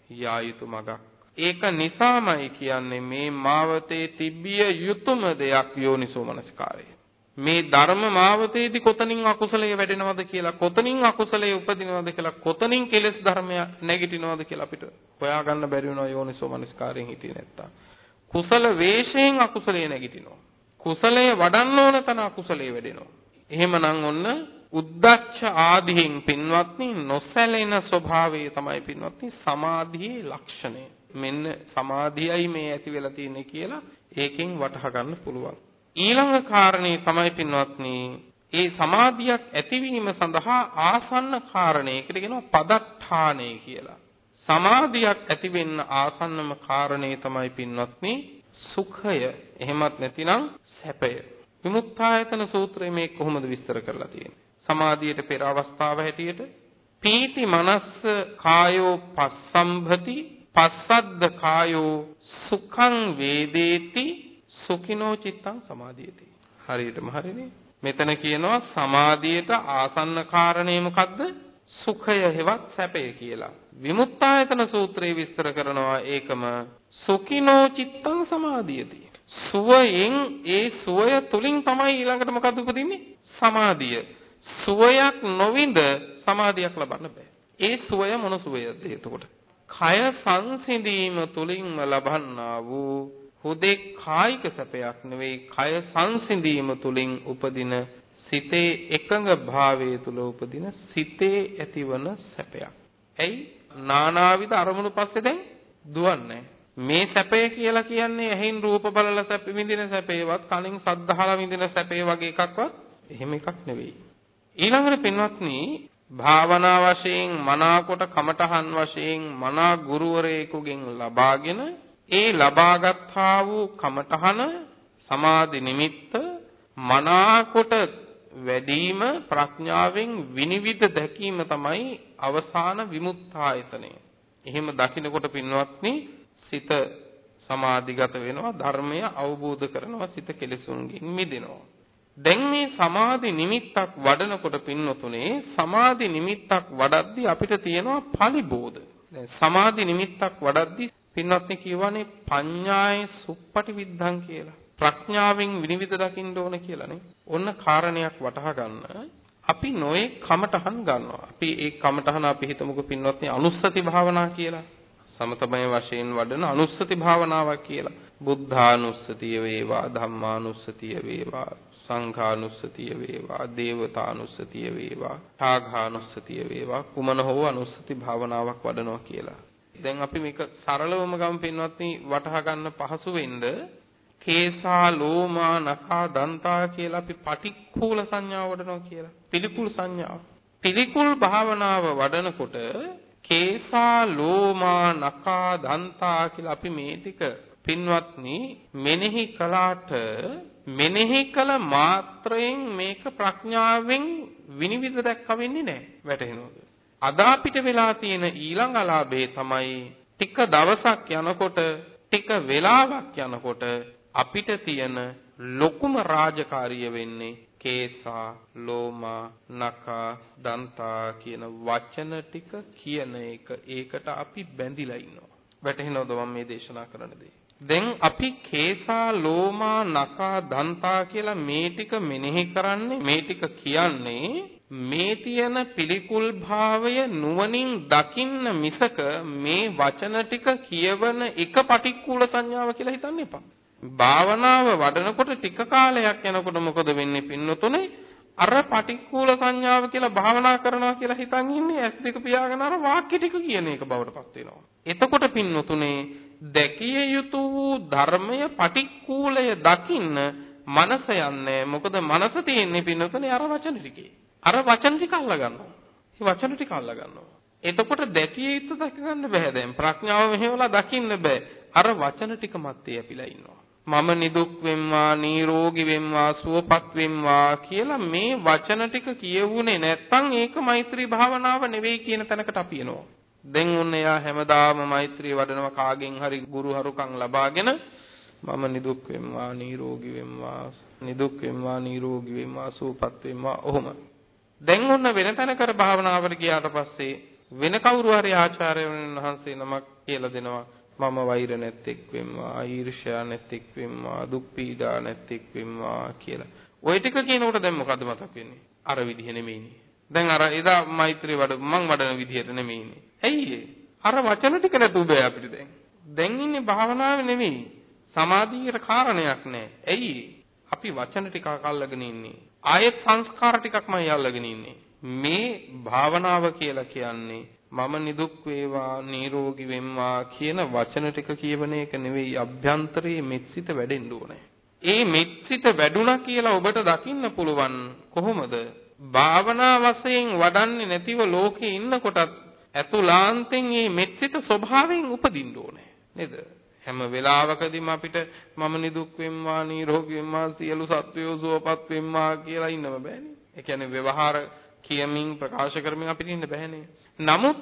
යා යුතු මගක් ඒක නිසාමයි කියන්නේ මේ මාවතේ තිබිය යුතුයම දෙයක් යෝනිසෝ මනස්කාරය. මේ ධර්ම මාවතේදී කොතනින් අකුසලයේ වැඩෙනවද කියලා කොතනින් අකුසලයේ උපදිනවද කියලා කොතනින් කෙලෙස් ධර්මය නැගිටිනවද කියලා අපිට හොයාගන්න බැරි වෙනවා යෝනිසෝ මනස්කාරයෙන් හිටියේ නැත්තම්. කුසල වේශයෙන් අකුසලයේ නැගිටිනවා. කුසලයේ වඩන්න ඕන තන අකුසලයේ වැඩෙනවා. එහෙමනම් ඔන්න උද්දච්ච ආදීන් පින්වත්නි නොසැලෙන ස්වභාවය තමයි පින්වත්නි සමාධියේ ලක්ෂණය. මෙන්න සමාධියයි මේ ඇති වෙලා තියෙන්නේ කියලා ඒකෙන් වටහා ගන්න පුළුවන්. ඊළඟ කාරණේ තමයි පින්වත්නි ඒ සමාධියක් ඇතිවීම සඳහා ආසන්න කාරණේකට කියනවා පදට්ඨානය කියලා. සමාධියක් ඇති වෙන්න ආසන්නම කාරණේ තමයි පින්වත්නි සුඛය. එහෙමත් නැතිනම් සැපය. විමුක්තායතන සූත්‍රයේ මේ කොහොමද විස්තර කරලා තියෙන්නේ? සමාධියට පෙර අවස්ථාව හැටියට පීති මනස්ස කායෝ පස්සම්භති පස්සද්ද කායෝ සුඛං වේදේති සුඛිනෝ චිත්තං සමාධියති. හරියටම හරිනේ. මෙතන කියනවා සමාධියට ආසන්න කාරණේ මොකද්ද? සුඛය හෙවත් සැපය කියලා. විමුක්තායතන සූත්‍රයේ විස්තර කරනවා ඒකම සුඛිනෝ චිත්තං සමාධියති. සුවයෙන් ඒ සුවය තුලින් තමයි ඊළඟට මොකද්ද උපදින්නේ? සමාධිය. සුවයක් නොවිඳ සමාධියක් ලබන්න බෑ. ඒ සුවය මොන සුවයද එතකොට? කය සංසිඳීම තුලින්ම ලබන්නා වූ හුදෙක් කායික සැපයක් නෙවෙයි කය සංසිඳීම තුලින් උපදින සිතේ එකඟ භාවයේ තුල උපදින සිතේ ඇතිවන සැපයක්. ඇයි? නානාවිද අරමුණු පස්සේ දැන් දුවන්නේ මේ සැපය කියලා කියන්නේ ඇහෙන් රූප බලලා සැප විඳින සැපේවත් කනින් සද්ධාහලා විඳින සැපේ වගේ එකක්වත් එහෙම එකක් නෙවෙයි. ඊළඟට පින්වත්නි භාවනා වශයෙන් මනාකොට කමඨහන් වශයෙන් මනා ගුරුවරයෙකුගෙන් ලබාගෙන ඒ ලබාගත්තා වූ කමඨහන සමාධි නිමිත්ත මනාකොට වැඩිම ප්‍රඥාවෙන් විනිවිද දැකීම තමයි අවසාන විමුක්තායතනය. එහෙම දකින්නකොට පින්වත්නි සිත සමාධිගත වෙනවා ධර්මය අවබෝධ කරනවා සිත කෙලෙසුන්ගෙන් මිදෙනවා. දැන් මේ සමාධි නිමිත්තක් වඩනකොට පින්නතුනේ සමාධි නිමිත්තක් වඩද්දී අපිට තියෙනවා පලිබෝධ. දැන් සමාධි නිමිත්තක් වඩද්දී පින්වත්නි කියවනේ පඤ්ඤාය සුප්පටි විද්ධං කියලා. ප්‍රඥාවෙන් විනිවිද දකින්න ඕන කියලානේ. ඔන්න කාරණයක් වටහා ගන්න. අපි නොයේ කමටහන් ගන්නවා. අපි ඒ කමටහන අපි හිතමුකෝ පින්වත්නි අනුස්සති භාවනා කියලා. සමතමය වශයෙන් වඩන අනුස්සති භාවනාවක් කියලා. බුද්ධානුස්සතිය වේවා ධම්මානුස්සතිය වේවා සංඝානුස්සතිය වේවා දේවතානුස්සතිය වේවා ඨාඝානුස්සතිය වේවා කුමන හෝ අනුස්සති භාවනාවක් වඩනවා කියලා. දැන් අපි මේක සරලවම ගමු පින්වත්නි වටහා ගන්න පහසු වෙන්න කේසා ලෝමා නඛා දන්තා කියලා අපි පටික්කුල සංඥාව වඩනවා කියලා. පිළිකුල් සංඥාව. පිළිකුල් භාවනාව වඩනකොට කේසා ලෝමා නඛා දන්තා කියලා අපි මේ ටික පින්වත්නි මෙනෙහි කළාට මෙනෙහි කළ මාත්‍රයෙන් මේක ප්‍රඥාවෙන් විනිවිද දැක්ක වෙන්නේ නැහැ. වැටහෙනවද? අද අපිට වෙලා තියෙන ඊළඟ අලාභේ තමයි ටික දවසක් යනකොට ටික වෙලාවක් යනකොට අපිට තියෙන ලොකුම රාජකාරිය වෙන්නේ කේසා ලෝමා නකා දන්තා කියන වචන ටික කියන එක. ඒකට අපි බැඳිලා ඉන්නවා. වැටහෙනවද මම මේ දේශනා කරන දේ? දැන් අපි කේසා ලෝමා නකා දන්තා කියලා මේ ටික මෙනෙහි කරන්නේ මේ ටික කියන්නේ මේ තියෙන පිළිකුල් භාවය නුවණින් දකින්න මිසක මේ වචන ටික කියවන එක පටික්කුල සංඥාව කියලා හිතන්න එපා. භාවනාව වඩනකොට ටික කාලයක් යනකොට මොකද වෙන්නේ පින්නතුනේ? අර පටික්කුල සංඥාව කියලා භාවනා කරනවා කියලා හිතන් ඉන්නේ ඇස් දෙක පියාගෙන අර වාක්‍ය ටික කියන එක බවට පත් වෙනවා. එතකොට පින්නතුනේ දැකිය යුතු වූ ධර්මය පටික්කුලය දකින්න මනස යන්නේ මොකද මනස තියෙන්නේ පින්නතුනේ අර වචන ටිකේ. අර වචන ටික අල්ලා ගන්නවා. මේ වචන ටික අල්ලා ගන්නවා. එතකොට දැකිය යුතු දැක ගන්න බෑ දැන්. ප්‍රඥාව මෙහෙवला දකින්න බෑ. අර වචන ටික මැත්තේ ඇපිලා ඉන්නවා. මම නිදුක් වෙම්වා නිරෝගී වෙම්වා සුවපත් වෙම්වා කියලා මේ වචන ටික කියවුනේ නැත්නම් ඒක මෛත්‍රී භාවනාව නෙවෙයි කියන තැනකට අපි එනවා. දැන් ඔන්න එයා හැමදාම මෛත්‍රී වඩනවා කාගෙන් හරි ගුරු හරුකම් ලබාගෙන මම නිදුක් වෙම්වා නිරෝගී වෙම්වා නිදුක් වෙම්වා නිරෝගී වෙම්වා සුවපත් වෙම්වා ඔහොම දැන් ඔන්න වෙන තැනකර භාවනාවට ගියාට පස්සේ වෙන කවුරු හරි ආචාර්යවරුන් වහන්සේ නමක් කියලා දෙනවා මම වෛර නැත්තේක් වෙම්මා ඊර්ෂ්‍යා නැත්තේක් වෙම්මා දුක් පීඩා නැත්තේක් වෙම්මා කියලා. ওই ටික කියනකොට දැන් මොකද්ද මතක් වෙන්නේ? අර විදිහ නෙමෙයිනේ. දැන් අර එදා මෛත්‍රී වඩ මං වඩන විදිහට නෙමෙයිනේ. ඇයි අර වචන ටික නැතු බෑ අපිට දැන්. දැන් ඉන්නේ භාවනාවේ නෙමෙයි. සමාධියේ කාරණයක් නෑ. ඇයි? අපි වචන ටිකක් අල්ලගෙන ඉන්නේ. ආයෙත් සංස්කාර ටිකක්මයි අල්ලගෙන ඉන්නේ. මේ භාවනාව කියලා කියන්නේ මම නිදුක් වේවා නිරෝගී වෙම්වා කියන වචන ටික කියවන එක නෙවෙයි අභ්‍යන්තරයේ මෙත්සිත වැඩෙන්න ඕනේ. ඒ මෙත්සිත වැඩුණා කියලා ඔබට දකින්න පුළුවන් කොහොමද? භාවනා වශයෙන් වඩන්නේ නැතිව ලෝකේ ඉන්නකොටත් ඇතුලාන්තෙන් මේ මෙත්සිත ස්වභාවයෙන් උපදින්න ඕනේ. නේද? හැම වෙලාවකදීම අපිට මම නිදුක් වෙම්මා නිරෝගී වෙම්මා සියලු සත්වයෝ සුවපත් වෙම්මා කියලා ඉන්නම බෑනේ. ඒ කියන්නේ ව්‍යවහාර කියමින් ප්‍රකාශ කරමින් අපිට ඉන්න බෑනේ. නමුත්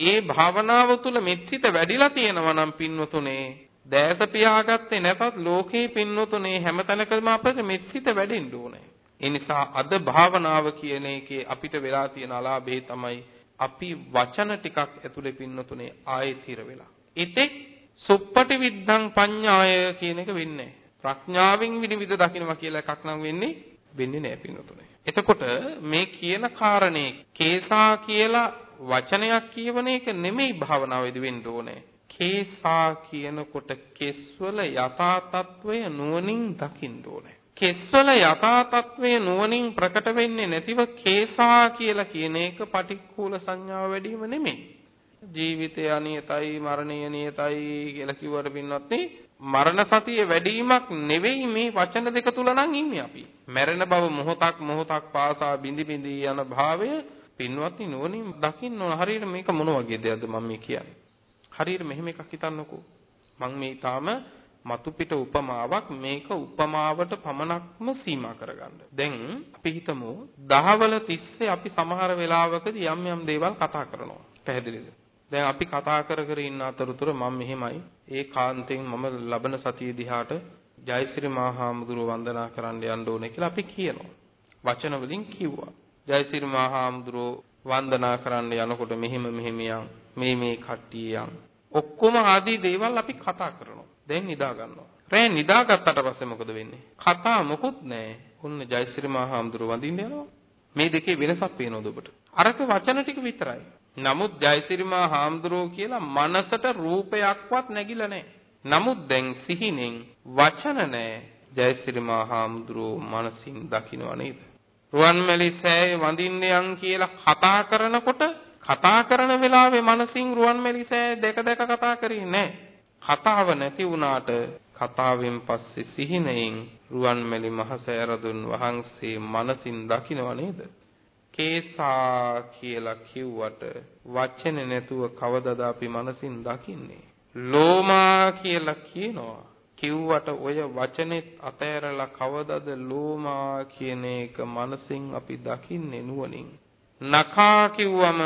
ඒ භාවනාව තුළ මෙත්සිත වැඩිලා තියෙනවා නම් පින්වතුනේ දැස පියාගත්තේ නැතත් ලෝකේ පින්වතුනේ හැමතැනකම අපිට මෙත්සිත වැඩෙන්න ඕනේ. ඒ නිසා අද භාවනාව කියන එකේ අපිට වෙලා තියෙන අලාභේ තමයි අපි වචන ටිකක් ඇතුලේ පින්නතුනේ ආයෙත් හිර වෙලා. ඉතින් සුප්පටි විද්ධං පඤ්ඤාය කියන එක වෙන්නේ ප්‍රඥාවෙන් විනිවිද දකින්නවා කියලා එකක් නම් වෙන්නේ වෙන්නේ නෑ පින්නතුනේ. එතකොට මේ කියන කාරණේ කේසා කියලා වචනයක් කියවන එක නෙමෙයි භාවනාවේදී වෙන්න ඕනේ. කේසා කියනකොට කෙස්වල යථා තත්වය නුවණින් දකින්න ඕනේ. කෙස්වල යථා තත්වය නුවණින් ප්‍රකට වෙන්නේ නැතිව කේසා කියලා කියන එක පටික්කුල සංඥාව වැඩිම නෙමෙයි. ජීවිතය අනියතයි මරණය නියතයි කියලා කිව්වට පින්වත්නි මරණ සතිය වැඩිවීමක් නෙවෙයි මේ වචන දෙක තුල නම් ඉන්නේ අපි. මැරෙන බව මොහොතක් මොහොතක් පාසා බිඳි බිඳි යන භාවය පින්වත්නි නුවණින් දකින්න ඕන. හරියට මේක මොන වගේ දෙයක්ද මම මේ කියන්නේ. හරියට මෙහෙම එකක් හිතන්නකෝ. මම මේ ඊටාම මතු පිට උපමාවක් මේක උපමාවට පමණක්ම සීමා කරගන්න. දැන් අපි හිතමු දහවල තිස්සේ අපි සමහර වෙලාවකදී යම් යම් දේවල් කතා කරනවා. පැහැදිලිද? දැන් අපි කතා කර කර ඉන්න අතරතුර මම මෙහෙමයි ඒ කාන්තෙන් මම ලබන සතිය දිහාට ජයසිරි මහාමුදුරුව වන්දනා කරන්න යන්න ඕනේ කියලා අපි කියනවා. වචන වලින් කිව්වා. ජයසිරි මහාමුදුරුව වන්දනා කරන්න යනකොට මෙහෙම මෙහෙම යන් මේ මේ කට්ටිය යන් ඔක්කොම ආදී දේවල් අපි කතා කරනවා. දැන් නිදා ගන්නවා. රෑ නිදාගත්තට පස්සේ මොකද වෙන්නේ? කතා මොකුත් නැහැ. ඔන්න ජයසිරි මහාමුදුරුව වඳින්න යනවා. මේ දෙකේ වෙනසක් පේනවද ඔබට? අරක වචන ටික විතරයි. නමුත් ජයසිරිමා හාමුදුරුවෝ කියලා මනසට රූපයක්වත් නැగిලා නැහැ. නමුත් දැන් සිහිනෙන් වචන නැහැ. ජයසිරිමා හාමුදුරුවෝ මනසින් දකින්නව නේද? රුවන්මැලි සෑය වඳින්න යන් කියලා කතා කරනකොට කතා කරන වෙලාවේ මනසින් රුවන්මැලි සෑය දෙක දෙක කතා කරේ නැහැ. කතාව නැති වුණාට කතාවෙන් පස්සේ සිහිනෙන් රුවන්මැලි මහසෑරදුන් වහන්සේ මනසින් දකින්නව නේද? කේසා කියලා කිව්වට වචනේ නැතුව කවදද අපි මනසින් දකින්නේ? ලෝමා කියලා කියනවා. කිව්වට ඔය වචනේත් අතෑරලා කවදද ලෝමා කියන එක මනසින් අපි දකින්නේ නුවණින්. නඛා කිව්වම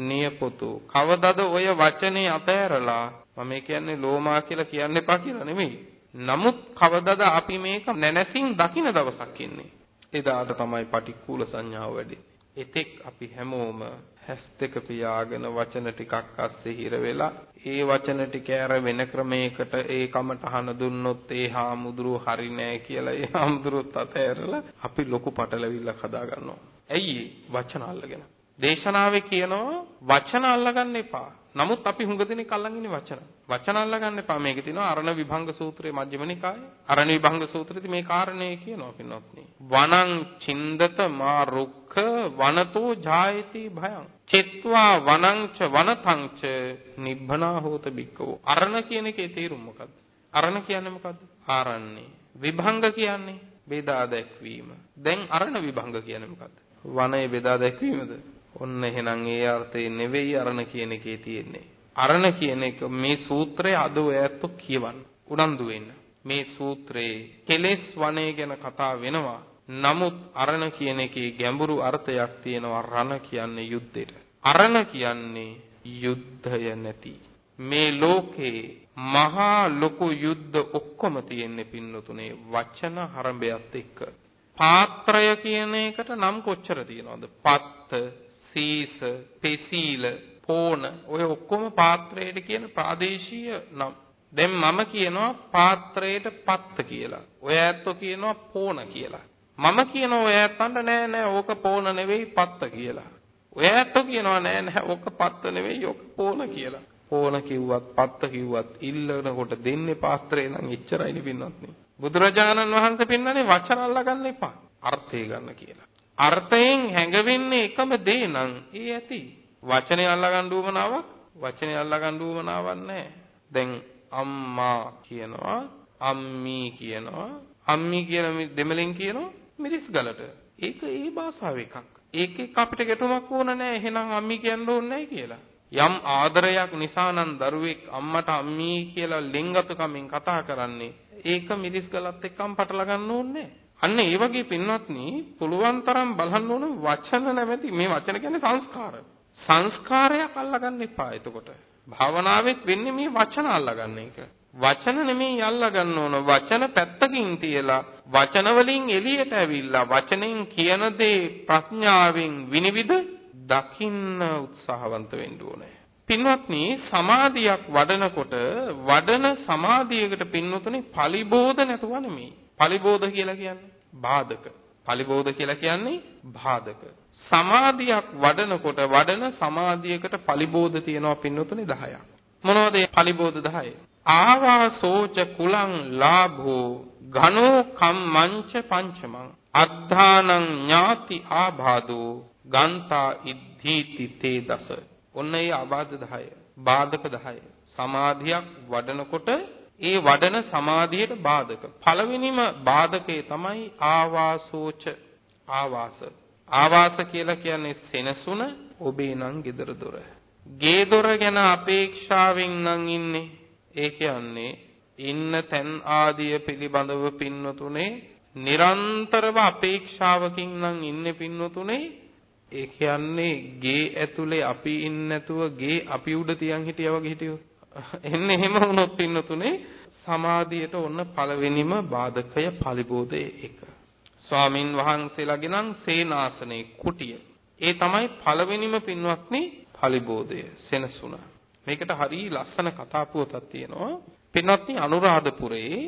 නියපොතු. කවදද ඔය වචනේ අතෑරලා මම කියන්නේ ලෝමා කියලා කියන්න එපා කියලා නෙමෙයි. නමුත් කවදද අපි මේක නැනසින් දකින දවසක් ඉන්නේ. එදාට තමයි පටික්කුල සංඥාව වැඩි. එතෙක් අපි හැමෝම හැස් දෙක පියාගෙන වචන ටිකක් අස්සේ හිර වෙලා ඒ වචන ටික ඇර වෙන ක්‍රමයකට ඒ කමටහන දුන්නොත් ඒ හාමුදුරුව හරි නෑ කියලා ඒ හාමුදුරුවොත් අතහැරලා අපි ලොකු පටලවිල්ලක් හදා ගන්නවා. ඇයි වචන අල්ලගෙන? දේශනාවේ කියනවා වචන අල්ලගන්න එපා. නමුත් අපි හුඟ දෙනෙක් අල්ලන් ඉන්නේ වචන. වචන අල්ලගන්න එපා. මේකේ තියෙනවා අරණ විභංග සූත්‍රයේ මජ්ක්‍ධිම නිකායේ. අරණ විභංග සූත්‍රයේදී මේ කාරණේ කියනවා පින්වත්නි. වනං චින්දත මා රුක්ඛ වනතෝ ජායති භයං. චිත්වා වනං ච වනතං ච නිබ්බනා හෝත බික්කෝ. අරණ කියන එකේ තේරුම මොකද්ද? අරණ කියන්නේ මොකද්ද? ආරන්නේ. විභංග කියන්නේ බෙදා දැක්වීම. දැන් අරණ විභංග කියන්නේ මොකද්ද? වනයේ බෙදා දැක්වීමද? ඔන්න එහෙනම් ඒ අර්ථය නෙවෙයි අරණ කියන එකේ තියෙන්නේ. අරණ කියන එක මේ සූත්‍රය අද ඔයත් කියවන්න. උනන්දු වෙන්න. මේ සූත්‍රයේ කෙලෙස් වනය ගැන කතා වෙනවා. නමුත් අරණ කියන එකේ ගැඹුරු අර්ථයක් තියෙනවා රණ කියන්නේ යුද්ධෙට. අරණ කියන්නේ යුද්ධය නැති. මේ ලෝකේ මහා ලොකු යුද්ධ ඔක්කොම තියෙන්නේ පින්නතුනේ වචන හරඹයත් එක්ක. පාත්‍රය කියන එකට නම් කොච්චර තියෙනවද? පත්ත, සීස, පෙසීල, පෝන ඔය ඔක්කොම පාත්‍රයට කියන ප්‍රාදේශීය නම්. දැන් මම කියනවා පාත්‍රයට පත්ත කියලා. ඔය ඇත්තෝ කියනවා පෝන කියලා. මම කියනවා ඔය ඇත්තන්ට නෑ නෑ ඕක පෝන නෙවෙයි පත්ත කියලා. ඔය ඇත්තෝ කියනවා නෑ නෑ ඕක පත්ත නෙවෙයි ඕක පෝන කියලා. පෝන කිව්වත් පත්ත කිව්වත් ඉල්ලනකොට දෙන්නේ පාත්‍රේ නම් එච්චරයි නෙවෙන්නත් නේ. බුදුරජාණන් වහන්සේ පෙන්වන්නේ වචන අල්ලගන්න එපා. අර්ථය ගන්න කියලා. අර්ථයෙන් හැඟවෙන්නේ එකම දේ නම් ඒ ඇති. වචනේ අල්ලගන්න උවමනාවක් වචනේ අල්ලගන්න උවමනාවක් නැහැ. දැන් අම්මා කියනවා අම්මී කියනවා. අම්මී කියන දෙමළෙන් කියනවා මිරිස් ගලට. ඒක ඒ භාෂාව එකක්. ඒකෙක් අපිට ගැටුමක් ඕන නැහැ. එහෙනම් අම්මී කියන්න ඕනේ නැහැ කියලා. යම් ආදරයක් නිසා නම් දරුවෙක් අම්මට අම්මී කියලා ලෙන්ගතුකමින් කතා කරන්නේ ඒක මිරිස් ගලත් එක්කම පටල ගන්න ඕනේ අන්න ඒ වගේ පින්වත්නි පුළුවන් තරම් බලන්න ඕන වචන නැමැති මේ වචන කියන්නේ සංස්කාර සංස්කාරයක් අල්ලගන්න එපා එතකොට භාවනාවෙත් වෙන්නේ මේ වචන අල්ලගන්න එක වචන නෙමෙයි අල්ලගන්න ඕන වචන පැත්තකින් තියලා වචන වලින් එළියට ඇවිල්ලා වචනෙන් කියන දේ ප්‍රඥාවෙන් විනිවිද දකින්න උත්සාහවන්ත වෙන්න ඕනේ. පින්වත්නි සමාධියක් වඩනකොට වඩන සමාධියකට පින්වතුනි පලිබෝධ නැතුව නෙමෙයි. පලිබෝධ කියලා කියන්නේ බාධක. පලිබෝධ කියලා කියන්නේ බාධක. සමාධියක් වඩනකොට වඩන සමාධියකට පලිබෝධ තියෙනවා පින්වතුනි 10ක්. මොනවද මේ පලිබෝධ 10? ආවාසෝච කුලං ලාභෝ ඝනෝ කම්මංච පංචමං අද්ධානං ඥාති ආබාධෝ ගන්තා ඉද්ධීති තේ දස ඔන්න ඒ ආබාධ 10 බාධක 10 සමාධියක් වඩනකොට ඒ වඩන සමාධියට බාධක. පළවෙනිම බාධකේ තමයි ආවාසෝච ආවාස. ආවාස කියලා කියන්නේ සෙනසුන ඔබේ නම් gedara dora. ගේ දොර ගැන අපේක්ෂාවෙන් නම් ඉන්නේ. ඒ කියන්නේ ඉන්න තැන් ආදිය පිළිබඳව පින්නතුනේ නිරන්තරව අපේක්ෂාවකින් නම් ඉන්නේ පින්නතුනේ ඒ කියන්නේ ගේ ඇතුලේ අපි ඉන්නේ නැතුව ගේ අපි උඩ තියන් හිටියා වගේ හිටියෝ. එන්නේ එහෙම වුණොත් පින්නතුනේ සමාධියට ඔන්න පළවෙනිම බාධකය පරිබෝධය එක. ස්වාමින් වහන්සේලාගේ නම් සේනාසනේ කුටිය. ඒ තමයි පළවෙනිම පින්වත්නි පරිබෝධය සෙනසුන. මේකට හරි ලස්සන කතා පුවතක් තියෙනවා. පින්වත්නි අනුරාධපුරේ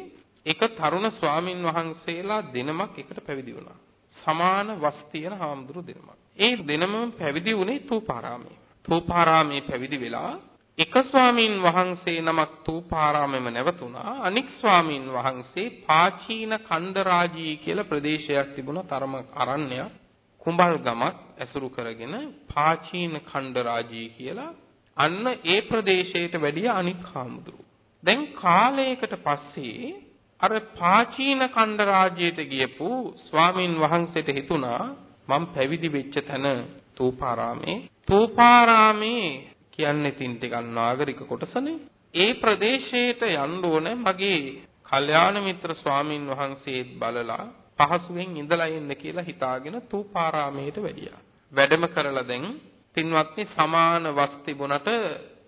එක තරුණ ස්වාමින් වහන්සේලා දිනමක් එකට පැවිදි වුණා. සමාන වස් තියෙන හාමුදුරු දිනමක්. ඒ දිනම පැවිදි වුණේ තූපාරාමේ. තූපාරාමේ පැවිදි වෙලා එක ස්වාමින් වහන්සේ නමක් තූපාරාමෙම නැවතුණා. අනික් ස්වාමින් වහන්සේ පාචීන කණ්ඩරාජී කියලා ප්‍රදේශයක් තිබුණ තරමක් අරණ්‍යයක් කුඹල් ගමක් ඇසුරු කරගෙන පාචීන කණ්ඩරාජී කියලා අන්න ඒ ප්‍රදේශයට වැඩිය අනික් හාමුදුරුවෝ. දැන් කාලයකට පස්සේ අර පාචීන කණ්ඩ රාජ්‍යයට ගියපු ස්වාමින් වහන්සේට හිතුණා මම පැවිදි වෙච්ච තැන තූපාරාමේ. තූපාරාමේ කියන්නේ තින් ටිකක් නාගරික කොටසනේ. ඒ ප්‍රදේශයට යන්න ඕනේ මගේ කල්යාණ මිත්‍ර ස්වාමින් වහන්සේත් බලලා පහසුවෙන් ඉඳලා ඉන්න කියලා හිතාගෙන තූපාරාමයට වැඩියා. වැඩම කරලා දැන් පින්වත්නි සමාන වස් තිබුණට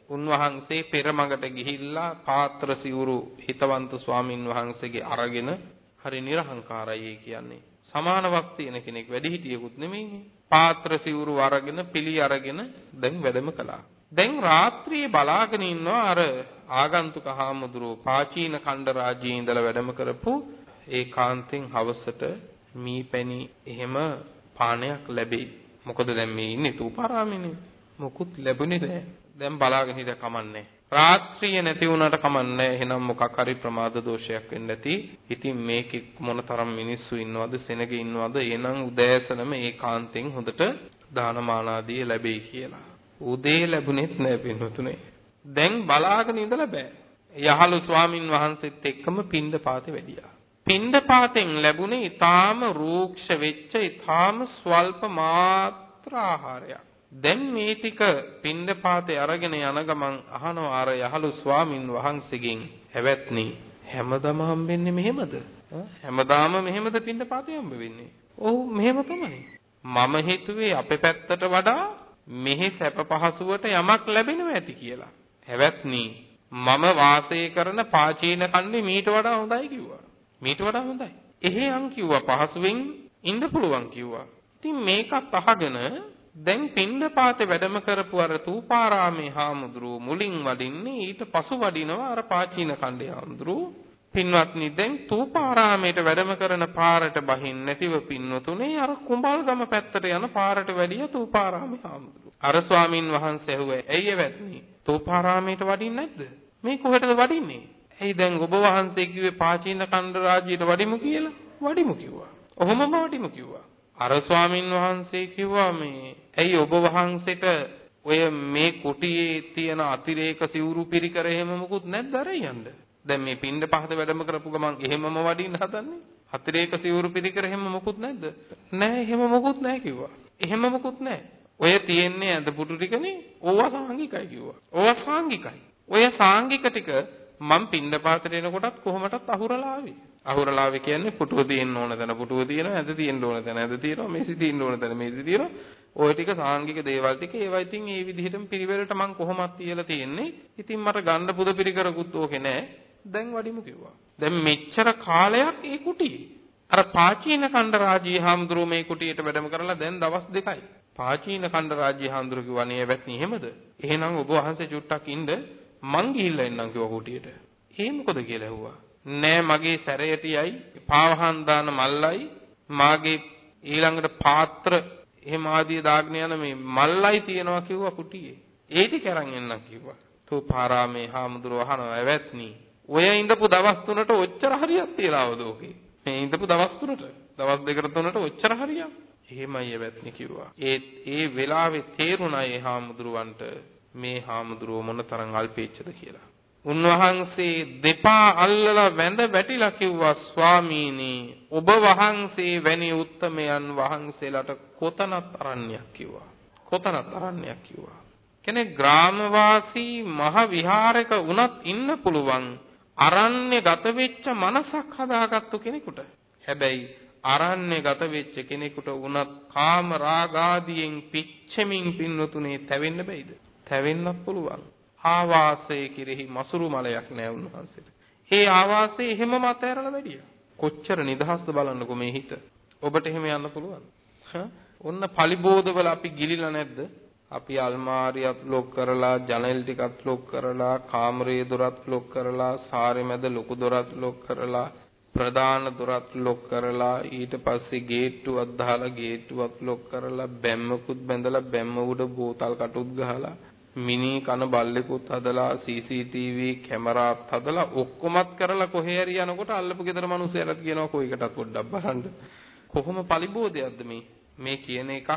උන්වහන්සේ පෙරමඟට ගිහිල්ලා පාත්‍ර සිවුරු හිතවන්ත ස්වාමින් වහන්සේගේ අරගෙන හරි නිර්හංකාරයි කියන්නේ. සමාන වස් තියෙන කෙනෙක් වැඩිහිටියෙකුත් නෙමෙයිනේ. පාත්‍ර සිවුරු අරගෙන පිළි අරගෙන දැන් වැඩම කළා. දැන් රාත්‍රියේ බලාගෙන ඉන්නවා අර ආගන්තුක හාමුදුරුවෝ පාචීන කණ්ඩ රාජ්‍යයේ ඉඳලා වැඩම කරපු ඒ කාන්තෙන් හවසට මීපැණි එහෙම පානයක් ලැබෙයි. මොකද දැන් මේ ඉන්නේ තූපාරාමේනේ. මොකුත් ලැබුණේ නැහැ. දැන් බලාගෙන හිටිය කමන්නේ. රාත්‍රිය නැති වුණාට කමන්නේ. එහෙනම් මොකක් හරි ප්‍රමාද දෝෂයක් වෙන්න ඇති. ඉතින් මේකේ මොනතරම් මිනිස්සු ඉන්නවද, සෙනග ඉන්නවද? එහෙනම් උදෑසනම ඒකාන්තෙන් හොඳට දානමාන ආදී ලැබෙයි කියලා. උදේ ලැබුණෙත් නැහැ පින්වතුනේ. දැන් බලාගෙන ඉඳලා බෑ. යහළු ස්වාමින් වහන්සේත් එක්කම පින්ඳ පාතේ වැඩියා. පින්ඳ පාතෙන් ලැබුණේ ඊටාම රූක්ෂ වෙච්ච ඊටාම ස්වල්ප මාත්‍ර ආහාරයක්. දැන් මේ ටික පින්ඩපාතේ අරගෙන යන ගමන් අහනවා අර යහළු ස්වාමින් වහන්සේගෙන් හැවැත්නි හැමදාම හම්බෙන්නේ මෙහෙමද? හැමදාම මෙහෙමද පින්ඩපාතේ හම්බ වෙන්නේ? ඔව් මෙහෙම තමයි. මම හිතුවේ අපේ පැත්තට වඩා මෙහි සැප පහසුවට යමක් ලැබෙනවා ඇති කියලා. හැවැත්නි මම වාසය කරන පාචීන කන්නේ මීට වඩා හොඳයි කිව්වා. මීට වඩා හොඳයි. එහෙයන් කිව්වා පහසුවෙන් ඉන්න පුළුවන් කිව්වා. ඉතින් මේකත් අහගෙන දැන් පින්ඩපාතේ වැඩම කරපු අර තූපාරාමේ හාමුදුරුව මුලින් වඩින්නේ ඊට පසු වඩිනවා අර පාචීන කණ්ඩේ හාමුදුරුව. පින්වත්නි දැන් තූපාරාමේට වැඩම කරන පාරට බහින් නැතිව පින්වතුනේ අර කුඹල්ගම පැත්තට යන පාරට වැඩිය තූපාරාමේ හාමුදුරුව. අර ස්වාමින් වහන්සේ ඇහුවා ඇයි එවත්නි? තූපාරාමේට වඩින්නේ නැද්ද? මේ කොහෙටද වඩින්නේ? ඇයි දැන් ඔබ වහන්සේ කිව්වේ පාචීන කණ්ඩ රාජ්‍යයට වඩිමු කියලා වඩිමු කිව්වා ඔහොමම වඩිමු කිව්වා අර ස්වාමින් වහන්සේ කිව්වා මේ ඇයි ඔබ වහන්සේට ඔය මේ කුටියේ තියෙන අතිරේක සිවුරු පිරිකර එහෙම මොකුත් නැද්ද අර යන්න? දැන් මේ පින්ඳ පහත වැඩම කරපු ගමන් එහෙමම වඩින්න හදන්නේ. හතරේක සිවුරු පිළිකර එහෙම මොකුත් නැද්ද? නැහැ එහෙම මොකුත් නැහැ කිව්වා. එහෙම මොකුත් නැහැ. ඔය තියෙන්නේ ඇඳ පුටු ටිකනේ. ඕවා සාංගිකයි කිව්වා. ඕවා සාංගිකයි. ඔය සාංගික ටික මම පින්ඳ පාතට එනකොටත් කොහොමටත් අහුරලා ආවේ. අහුරලා ආවේ කියන්නේ පුටුව තියෙන්න ඕන තැන පුටුව තියෙනවා, ඇඳ තියෙන්න ඕන තැන ඇඳ තියෙනවා, මේසි තියෙන්න ඕන තැන මේසි තියෙනවා. ওই ටික සාංගික දේවල් ටික ඒවා ඉතින් ඒ විදිහටම පිළිවෙලට මං කොහොමත් තියලා තියෙන්නේ. ඉතින් මට ගන්න පුද පිළිකරකුත් ඕකේ නැහැ. දැන් වඩිමු කිව්වා. දැන් මෙච්චර කාලයක් ඒ කුටියේ. අර පාචීන කණ්ඩ රාජී හාමුදුරුවෝ මේ කුටියට වැඩම කරලා දැන් දවස් දෙකයි. පාචීන කණ්ඩ රාජී හාමුදුරුවෝ කිව්වා නේ වැට්නි එහෙමද? එහෙනම් ඔබ වහන්සේ චුට්ටක් ඉන්න මං ගිහිල්ලා එන්නම් කිව්වා කුටියට. ඒ මොකද කියලා ඇහුවා. නෑ මගේ සැරයටියයි පාවහන් දාන මල්ලයි මාගේ ඊළඟට පාත්‍ර එහෙම ආදී දාගෙන යන මේ මල්ලයි තියනවා කිව්වා කුටියේ. ඒ ටික අරන් එන්නම් කිව්වා. තෝපාරාමේ හාමුදුරුවෝ අහනවා ඇවැත්නි. ඔය ඉඳපු දවස් තුනට ඔච්චර හරියක් තියලාවද ඔකේ? මේ ඉඳපු දවස් තුනට දවස් දෙකට තුනට ඔච්චර හරියක්. එහෙමයි ඇවැත්නි කිව්වා. ඒ ඒ වෙලාවේ තේරුණා ඒ හාමුදුරුවන්ට මේ හාමුදුරුව මොනතරම් අල්පේච්ඡද කියලා. උන්වහන්සේ දෙපා අල්ලලා වැඳ වැටිලා කිව්වා ස්වාමීනි ඔබ වහන්සේ වැනි උත්තමයන් වහන්සේලාට කොතනත් අරණ්‍යයක් කිව්වා. කොතනත් අරණ්‍යයක් කිව්වා. කෙනෙක් ග්‍රාමවාසී මහ විහාරයක වුණත් ඉන්න පුළුවන් අරණ්‍ය ගත වෙච්ච මනසක් හදාගත්තු කෙනෙකුට. හැබැයි අරණ්‍ය ගත වෙච්ච කෙනෙකුට වුණත් කාම රාගාදියෙන් පිච්චෙමින් පින්නතුනේ තැවෙන්න බැයිද? තැවෙන්නත් පුළුවන්. ආවාසයේ කිරෙහි මසුරු මලයක් නෑ උන්වහන්සේට. ඒ ආවාසයේ එහෙමම අතෑරලා වැඩියා. කොච්චර නිදහස්ද බලන්නකෝ මේ හිත. ඔබට එහෙම යන්න පුළුවන්. ඔන්න පලිබෝධවල අපි ගිලිලා නැද්ද? අපි අල්මාරියත් ලොක් කරලා, ජනෙල් ටිකත් ලොක් කරලා, කාමරයේ දොරත් ලොක් කරලා, සාරේ මැද ලොකු දොරත් ලොක් කරලා, ප්‍රධාන දොරත් ලොක් කරලා, ඊට පස්සේ ගේට්ටුවක් දාලා ගේට්ටුවක් ලොක් කරලා, බැම්මකුත් බැඳලා බැම්ම උඩ බෝතල් කටුත් ගහලා මිනි කන බල්ලෙකුත් හදලා CCTV කැමරාත් හදලා ඔක්කොමත් කරලා කොහේ හරි යනකොට අල්ලපු ගෙදර මිනිස්සුන්ට කියනවා කොයිකටත් පොඩ්ඩක් බලන්න. කොහොම පලිබෝධයක්ද මේ? මේ කියන එකක්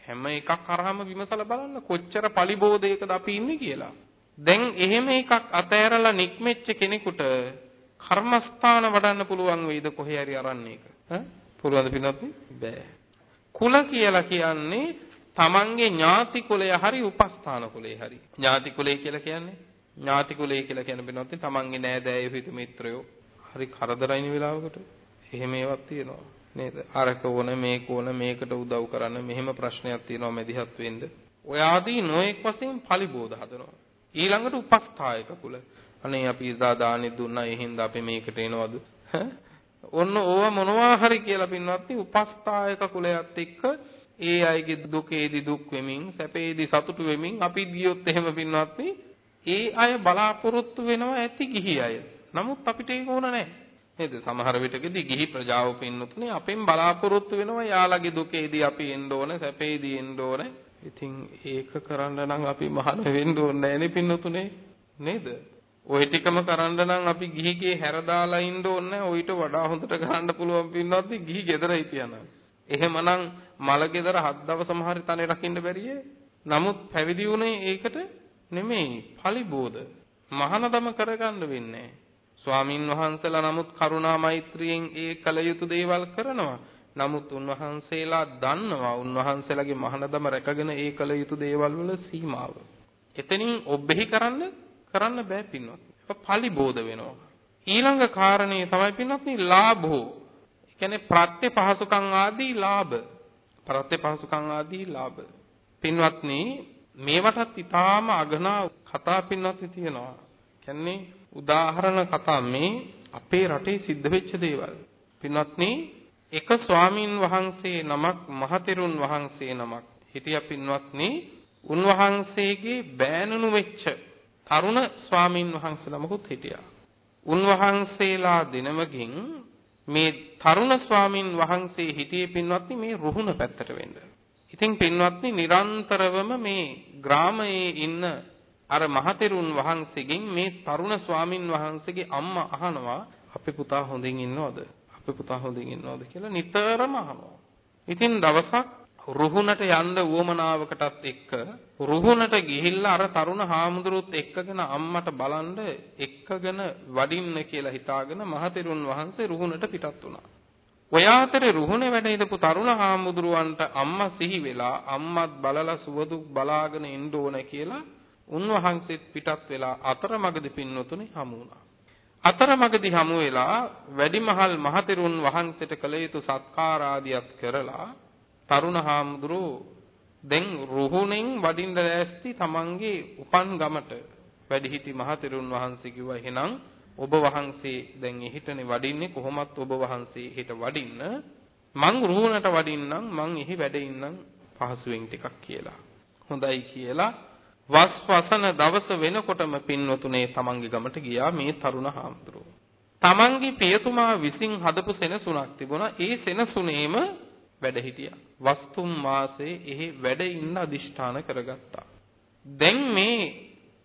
හැම එකක් කරාම විමසලා බලන්න කොච්චර පලිබෝධයකද අපි ඉන්නේ කියලා. දැන් එහෙම එකක් අතෑරලා නික්මෙච්ච කෙනෙකුට කර්මස්ථාන වඩන්න පුළුවන් වෙයිද කොහේ හරි අරන්නේ එක? ඈ? පුළුවන්ද පින්නත් බෑ. කුල කියලා කියන්නේ තමන්ගේ ඥාති කුලය හරි උපස්ථාන කුලය හරි. ඥාති කුලය කියලා කියන්නේ ඥාති කුලය කියලා කියන බිනොත් තමන්ගේ නෑදෑයෝ හිත මිත්‍රයෝ හරි කරදරයින වෙලාවකට එහෙම ඒවත් තියෙනවා නේද? අරක ඕන මේක ඕන මේකට උදව් කරන්න මෙහෙම ප්‍රශ්නයක් තියෙනවා මැදිහත් වෙන්න. ඔය ආදී නොඑක් වශයෙන් පලිබෝධ හදනවා. ඊළඟට උපස්ථායක කුල. අනේ අපි ඉදා දානි දුන්නා ඒ හින්දා අපි මේකට එනවද? ඔන්න ඕවා මොනවා හරි කියලා පින්වත්නි උපස්ථායක කුලයත් එක්ක ඒ අයගේ දුකේදී දුක් වෙමින් සැපේදී සතුටු වෙමින් අපිත් ගියොත් එහෙම පින්වත්නි ඒ අය බලාපොරොත්තු වෙනවා ඇති ගිහි අය. නමුත් අපිට ඒක ඕන නැහැ. නේද? සමහර විටකදී ගිහි ප්‍රජාව පින්නතුනේ අපෙන් බලාපොරොත්තු වෙනවා යාළගේ දුකේදී අපි එන්න ඕන සැපේදී එන්න ඕන. ඉතින් ඒක කරන්න නම් අපි මහාන වෙන්න ඕනේ නැනේ පින්නතුනේ. නේද? ওই ටිකම කරන්න නම් අපි ගිහිගේ හැරදාලා ඉන්න ඕනේ. ඔయిత වඩා හොඳට කරන්න පුළුවන් පින්නවත් ගිහි ගෙදරයි තියනවා. එහෙමනම් මල ගෙදර හත් දවසම හරි තනේ රකින්න බැරියේ. නමුත් පැවිදි වුණේ ඒකට නෙමෙයි. පලිබෝධ. මහානදම කරගන්න වෙන්නේ ස්වාමින් වහන්සේලා නමුත් කරුණා මෛත්‍රියෙන් ඒ කල යුතු දේවල් කරනවා. නමුත් උන්වහන්සේලා දන්නවා උන්වහන්සේලාගේ මහානදම රැකගෙන ඒ කල යුතු දේවල් වල සීමාව. එතනින් ඔබෙහි කරන්න කරන්න බෑ පින්වත්. ඒක පලිබෝධ වෙනවා. ඊළඟ කාරණේ තමයි පින්වත්නි ලාභෝ කියන්නේ ප්‍රත්‍ය පහසුකම් ආදී ලාභ. ප්‍රත්‍ය පහසුකම් ආදී ලාභ. පින්වත්නි මේවටත් ඊටාම අගනා කතා පින්වත්නි තියෙනවා. කියන්නේ උදාහරණ කතා මේ අපේ රටේ සිද්ධ වෙච්ච දේවල්. පින්වත්නි එක ස්වාමින් වහන්සේ නමක් මහතෙරුන් වහන්සේ නමක් හිටිය පින්වත්නි උන්වහන්සේගේ බෑනනු වෙච්ච තරුණ ස්වාමින් වහන්සේ නමකුත් හිටියා. උන්වහන්සේලා දිනමකින් මේ තරුණ ස්වාමින් වහන්සේ හිටියේ පින්වත්නි මේ රුහුණ පැත්තට වෙන්න. ඉතින් පින්වත්නි නිරන්තරවම මේ ග්‍රාමයේ ඉන්න අර මහතෙරුන් වහන්සේගෙන් මේ තරුණ ස්වාමින් වහන්සේගේ අම්මා අහනවා අපේ පුතා හොඳින් ඉන්නවද? අපේ පුතා හොඳින් ඉන්නවද කියලා නිතරම අහනවා. ඉතින් දවසක් රුහුණට යන්න උවමනාවකටත් එක්ක රුහුණට ගිහිල්ලා අර තරුණ හාමුදුරුවොත් එක්කගෙන අම්මට බලන්න එක්කගෙන වඩින්න කියලා හිතාගෙන මහතෙරුන් වහන්සේ රුහුණට පිටත් වුණා. ඔය අතරේ රුහුණේ වැඩ හිටපු තරුණ හාමුදුරුවන්ට අම්මා සිහි වෙලා අම්මත් බලලා සුවදුක් බලාගෙන ඉන්න ඕන කියලා උන්වහන්සේත් පිටත් වෙලා අතරමඟදී පින්නතුනේ හමු වුණා. අතරමඟදී හමු වෙලා වැඩිමහල් මහතෙරුන් වහන්සේට කළ යුතු සත්කාර ආදියත් කරලා තරුණ හාමුදුරුවෝ දැන් රුහුණෙන් වඩින්න ලෑස්ති තමන්ගේ උපන් ගමට. වැඩිහිටි මහතෙරුන් වහන්සේ කිව්වා එහෙනම් ඔබ වහන්සේ දැන් එහිටනේ වඩින්නේ කොහොමත් ඔබ වහන්සේ හෙට වඩින්න. මං රුහුණට වඩින්නම් මං එහි වැඩ ඉන්නම් පහසුවෙන් ටිකක් කියලා. හොඳයි කියලා වස් වසන දවස වෙනකොටම පින්වතුනේ තමන්ගේ ගමට ගියා මේ තරුණ හාමුදුරුවෝ. තමන්ගේ පියතුමා විසින් හදපු සෙනසුණක් තිබුණා. ඒ සෙනසුනේම වැඩ හිටියා. වස්තුම් මාසේ එහි වැඩ ඉන්න අදිෂ්ඨාන කරගත්තා. දැන් මේ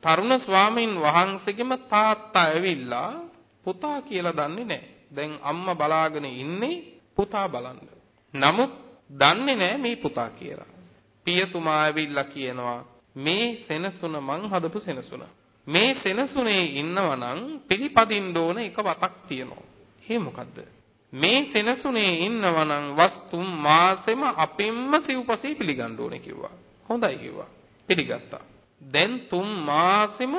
තරුණ ස්වාමීන් වහන්සේගෙම තාත්තා ඇවිල්ලා පුතා කියලා දන්නේ නැහැ. දැන් අම්මා බලාගෙන ඉන්නේ පුතා බලන්න. නමුත් දන්නේ නැහැ මේ පුතා කියලා. පියතුමා ඇවිල්ලා කියනවා මේ සෙනසුන මං හදපු සෙනසුන. මේ සෙනසුනේ ඉන්නවනම් පිළිපදින්න ඕන එක වතක් තියෙනවා. ඒ මොකද්ද? මේ සෙනසුනේ ඉන්නවනම් වස්තුම් මාසෙම අපින්ම සිව්පසේ පිළිගන්න ඕනේ කිව්වා. හොඳයි කිව්වා. පිළිගත්තා. දැන් තුන් මාසෙම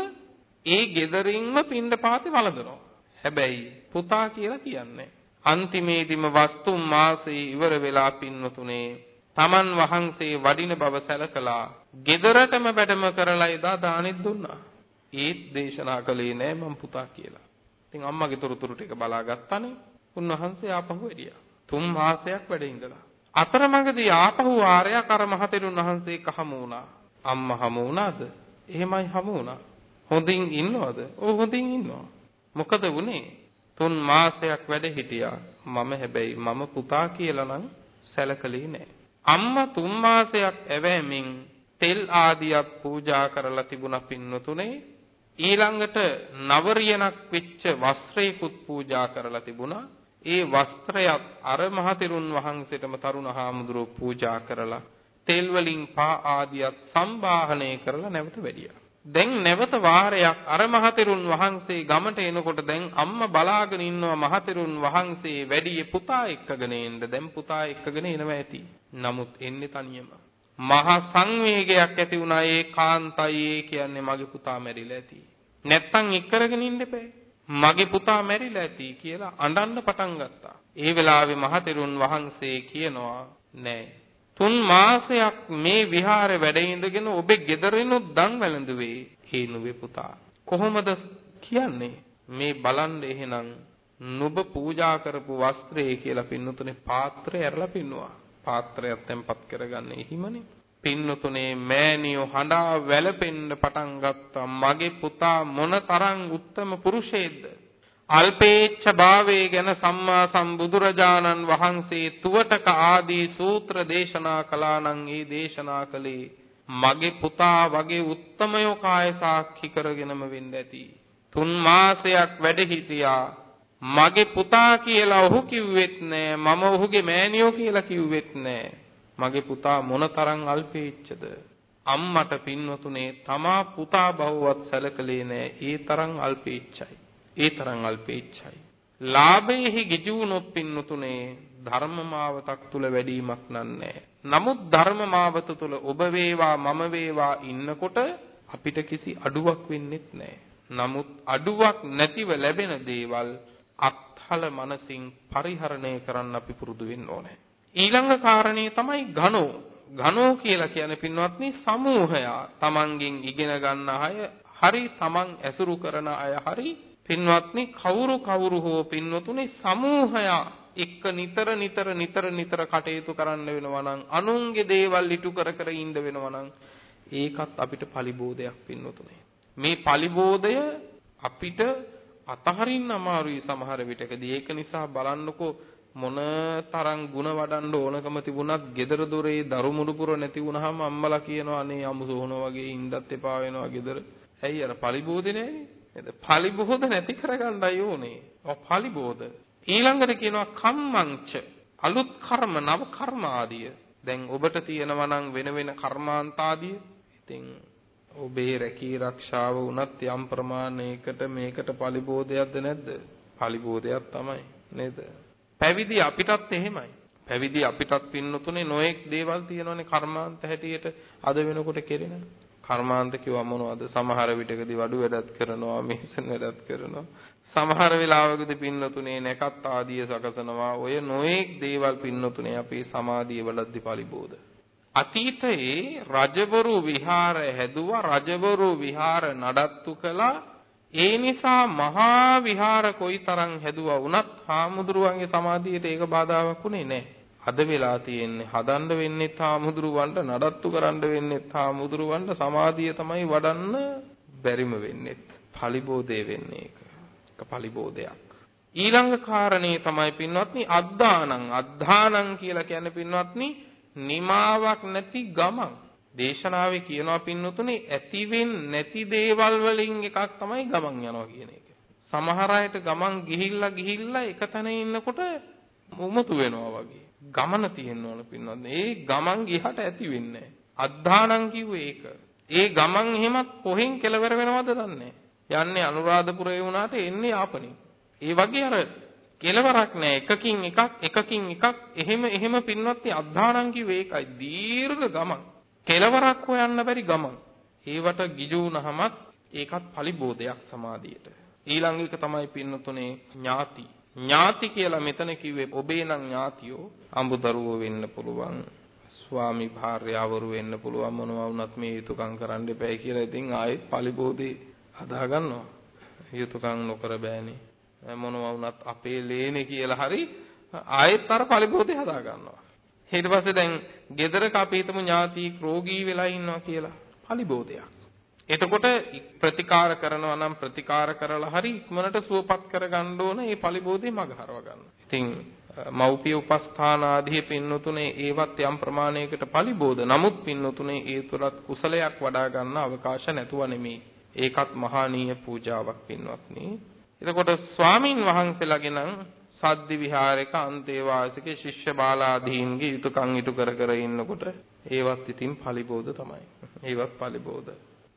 ඒ gederinම පින්ඳ පාතේ වළඳනවා. හැබැයි පුතා කියලා කියන්නේ. අන්තිමේදීම වස්තුම් මාසේ ඉවර වෙලා පින්වතුනේ තමන් වහන්සේ වඩින බව සැලකලා gederටම වැඩම කරලා එදා දානෙත් දුන්නා. ඒත් දේශනා කළේ නෑ මම පුතා කියලා. ඉතින් අම්මගේ තොරතුරු ටික බලාගත්තානේ. උන්වහන්සේ ආපහු එළියා. තුන් මාසයක් වැඩ ඉඳලා. අතරමඟදී ආපහු ආරයක් අර මහතෙරුන් වහන්සේ කහමු වුණා. අම්මා හමු වුණාද? එහෙමයි හමු වුණා. හොඳින් ඉන්නවද? ඔව් හොඳින් ඉන්නවා. මොකද වුනේ? තුන් මාසයක් වැඩ හිටියා. මම හැබැයි මම පුතා කියලා නම් සැලකලේ නෑ. අම්මා තුන් මාසයක් ඇවෑමින් තෙල් ආදියක් පූජා කරලා තිබුණා පින්නතුනේ ඊළඟට නවරියනක් වෙච්ච වස්ත්‍රයකුත් පූජා කරලා තිබුණා ඒ වස්ත්‍රයත් අර මහතෙරුන් වහන්සේටම තරුණ හාමුදුරුවෝ පූජා කරලා තෙල් වලින් පා ආදියත් සම්බාහනය කරලා නැවත වැඩියා. දැන් නැවත වාරයක් අර මහතෙරුන් වහන්සේ ගමට එනකොට දැන් අම්මා බලාගෙන ඉන්නවා මහතෙරුන් වහන්සේ වැඩියේ පුතා එක්කගෙන එන්න. දැන් පුතා එක්කගෙන එනවා ඇති. නමුත් එන්නේ තනියම. මහා සංවේගයක් ඇති වුණා ඒ කාන්තයි කියන්නේ මගේ පුතා මැරිලා ඇති. නැත්තම් එක්කරගෙන ඉන්න එපා. මගේ පුතා මැරිලා ඇති කියලා අඬන්න පටන් ගත්තා. ඒ වෙලාවේ මහතෙරුන් වහන්සේ කියනවා නෑ. තුන් මාසයක් මේ විහාරේ වැඩ ඉඳගෙන ඔබේ ගෙදරිනුත් දන් වැළඳුවේ හේ නුවේ පුතා. කොහොමද කියන්නේ? මේ බලන්න එහෙනම් නුඹ පූජා කරපු වස්ත්‍රය කියලා පින්නතුනේ පාත්‍රය ඇරලා පින්නුවා. පාත්‍රයක් තැම්පත් කරගන්න එහිමනේ. පින්නතුනේ මෑණියෝ හඬා වැළපෙන්න පටන් ගත්තා. මගේ පුතා මොනතරම් උත්තම පුරුෂයෙක්ද? අල්පේච්ඡ භාවයේ ගැන සම්මා සම්බුදුරජාණන් වහන්සේ තුවටක ආදී සූත්‍ර දේශනා කළා නම් ඒ දේශනා කළේ මගේ පුතා වගේ උත්තමයෝ කාය සාක්ෂි කරගෙනම වෙන්න ඇති. තුන් මාසයක් වැඩ හිටියා. මගේ පුතා කියලා ඔහු කිව්වෙත් නෑ මම ඔහුගේ මෑණියෝ කියලා කිව්වෙත් නෑ. මගේ පුතා මොනතරම් අල්පේච්ඡද? අම්මට පින්වතුනේ තමා පුතා බවවත් සැලකලේ නෑ. ඒ තරම් අල්පේච්ඡයි. ඒ තරම් අල්පේච්ඡයි. ලාභයේහි ගිජුනොත් පින්වතුනේ ධර්මමාවතක් තුල වැඩිමක් නන්නේ. නමුත් ධර්මමාවත තුල ඔබ වේවා මම වේවා ඉන්නකොට අපිට කිසි අඩුවක් වෙන්නෙත් නෑ. නමුත් අඩුවක් නැතිව ලැබෙන දේවල් අත්හල මනසින් පරිහරණය කරන්න අපි පුරුදු වෙන්න ඕනේ. ඊළඟ කාරණේ තමයි ඝනෝ. ඝනෝ කියලා කියන්නේ පින්වත්නි සමූහය. තමන්ගෙන් ඉගෙන ගන්න අය හරි තමන් ඇසුරු කරන අය හරි පින්වත්නි කවුරු කවුරු හෝ පින්වතුනි සමූහය එක්ක නිතර නිතර නිතර නිතර කටයුතු කරන්න වෙනවා නම් අනුන්ගේ දේවල් ඉටු කර කර ඉන්න වෙනවා නම් ඒකත් අපිට පලිබෝධයක් පින්වතුනි. මේ පලිබෝධය අපිට අතහරින්න අමාරුයි සමහර විටකදී. ඒක නිසා බලන්නකෝ මොන තරම් ಗುಣ වඩන්න ඕනකම තිබුණත් gedara දොරේ දරු මුඩුපුර නැති වුනහම අම්මලා කියනවා අනේ අමුසෝන වගේ ඉඳත් එපා වෙනවා gedara. ඇයි අර පලිබෝධේ නෑනේ. නේද? පලිබෝධ නැති කරගන්නයි ඕනේ. ඔව් පලිබෝධ. ඊළඟට කියනවා කම්මංච අලුත් කර්ම නව කර්ම ආදිය. දැන් ඔබට තියෙනවා නම් වෙන වෙන කර්මාන්ත ආදිය. ඉතින් ඔබේ රැකී ආරක්ෂාව වුණත් යම් ප්‍රමාණයකට මේකට පලිබෝධයක්ද නැද්ද? පලිබෝධයක් තමයි නේද? පැවිදි අපිටත් එහෙමයි. පැවිදි අපිටත් පින්නතුනේ නොඑක් දේවල් තියෙනවනේ කර්මාන්ත හැටියට අද වෙනකොට කෙරෙන. කර්මාන්ත කිව්වම මොනවද? සමහර විටකදී වඩු වැඩත් කරනවා, මේසන් වැඩත් කරනවා. සමහර වෙලාවකදී පින්නතුනේ නැකත් ආදිය සකසනවා. ඔය නොඑක් දේවල් පින්නතුනේ අපේ සමාධිය වලද්දි පරිබෝධ. අතීතයේ රජවරු විහාර හැදුවා රජවරු විහාර නඩත්තු කළා ඒ නිසා මහා විහාර කොයිතරම් හැදුවා වුණත් හාමුදුරුවන්ගේ සමාධියට ඒක බාධාවක් උනේ නැහැ. අද වෙලා තියෙන්නේ හදන්න වෙන්නේත් හාමුදුරුවන්ට නඩත්තු කරන්න වෙන්නේත් හාමුදුරුවන්ට සමාධිය තමයි වඩන්න බැරිම වෙන්නේත්. පලිබෝධේ වෙන්නේ ඒක. ඒක පලිබෝධයක්. ඊළඟ කාරණේ තමයි පින්වත්නි අද්දානං අද්දානං කියලා කියන්නේ පින්වත්නි නිමාවක් නැති ගමන්. දේශනාවේ කියනවා පින්නතුනේ ඇතිවෙන් නැති දේවල් වලින් එකක් තමයි ගමන් යනවා කියන එක. සමහර අයට ගමන් ගිහිල්ලා ගිහිල්ලා එක තැන ඉන්නකොට උමතු වෙනවා වගේ. ගමන තියෙන්න ඕන පින්වත්. ඒ ගමන් ගිහට ඇති වෙන්නේ අද්ධානං කිව්වේ ඒක. ඒ ගමන් එහෙමත් කොහෙන් කෙලවර වෙනවද දන්නේ යන්නේ අනුරාධපුරේ වුණාට එන්නේ ආපනින්. ඒ වගේ අර කෙලවරක් නෑ එකකින් එකක් එකකින් එකක් එහෙම එහෙම පින්වත්නි අද්ධානං කිව්වේ ඒකයි දීර්ඝ ගමන්. කෙලවරක් හොයන්න බැරි ගමන්. ඒවට ගිජු වුණහමත් ඒකත් පලිබෝධයක් සමාධියට. ඊළඟ එක තමයි පින්නතුනේ ඥාති. ඥාති කියලා මෙතන කිව්වේ ඔබේ නම් ඥාතියෝ අඹදරුවෝ වෙන්න පුළුවන් ස්වාමි භාර්යාවරු වෙන්න පුළුවන් මොනවා වුණත් මේ යුතුයකම් කරන්න එපයි කියලා ඉතින් ආයෙත් පලිබෝධේ හදා ගන්නවා යුතුයකම් නොකර බෑනේ මොනවා වුණත් අපේ ලේනේ කියලා හරි ආයෙත් අර පලිබෝධේ හදා ගන්නවා ඊට පස්සේ දැන් ගෙදරක අපි හිතමු ඥාති රෝගී වෙලා ඉන්නවා කියලා පලිබෝධයක් එතකොට ප්‍රතිකාර කරනවා නම් ප්‍රතිකාර කරලා හරි ඉක්මනට සුවපත් කරගන්න ඕන මේ පලිබෝධේ මග හරව ගන්න. ඉතින් මෞපිය උපස්ථාන ආදී පින්නතුනේ ඒවත් යම් ප්‍රමාණයකට පලිබෝධ. නමුත් පින්නතුනේ ඒ තුලත් කුසලයක් වඩා ගන්න අවකාශ නැතුව නෙමෙයි. ඒකත් මහානීය පූජාවක් පින්වත්නි. එතකොට ස්වාමින් වහන්සේලාගේ නම් සද්දි විහාරයක අන්තේවාසික ශිෂ්‍ය බාලාදීන්ගේ යුතුයකම් ඉටු කර කර ඉන්නකොට ඒවත් ඉතින් පලිබෝධ තමයි. ඒවත් පලිබෝධ.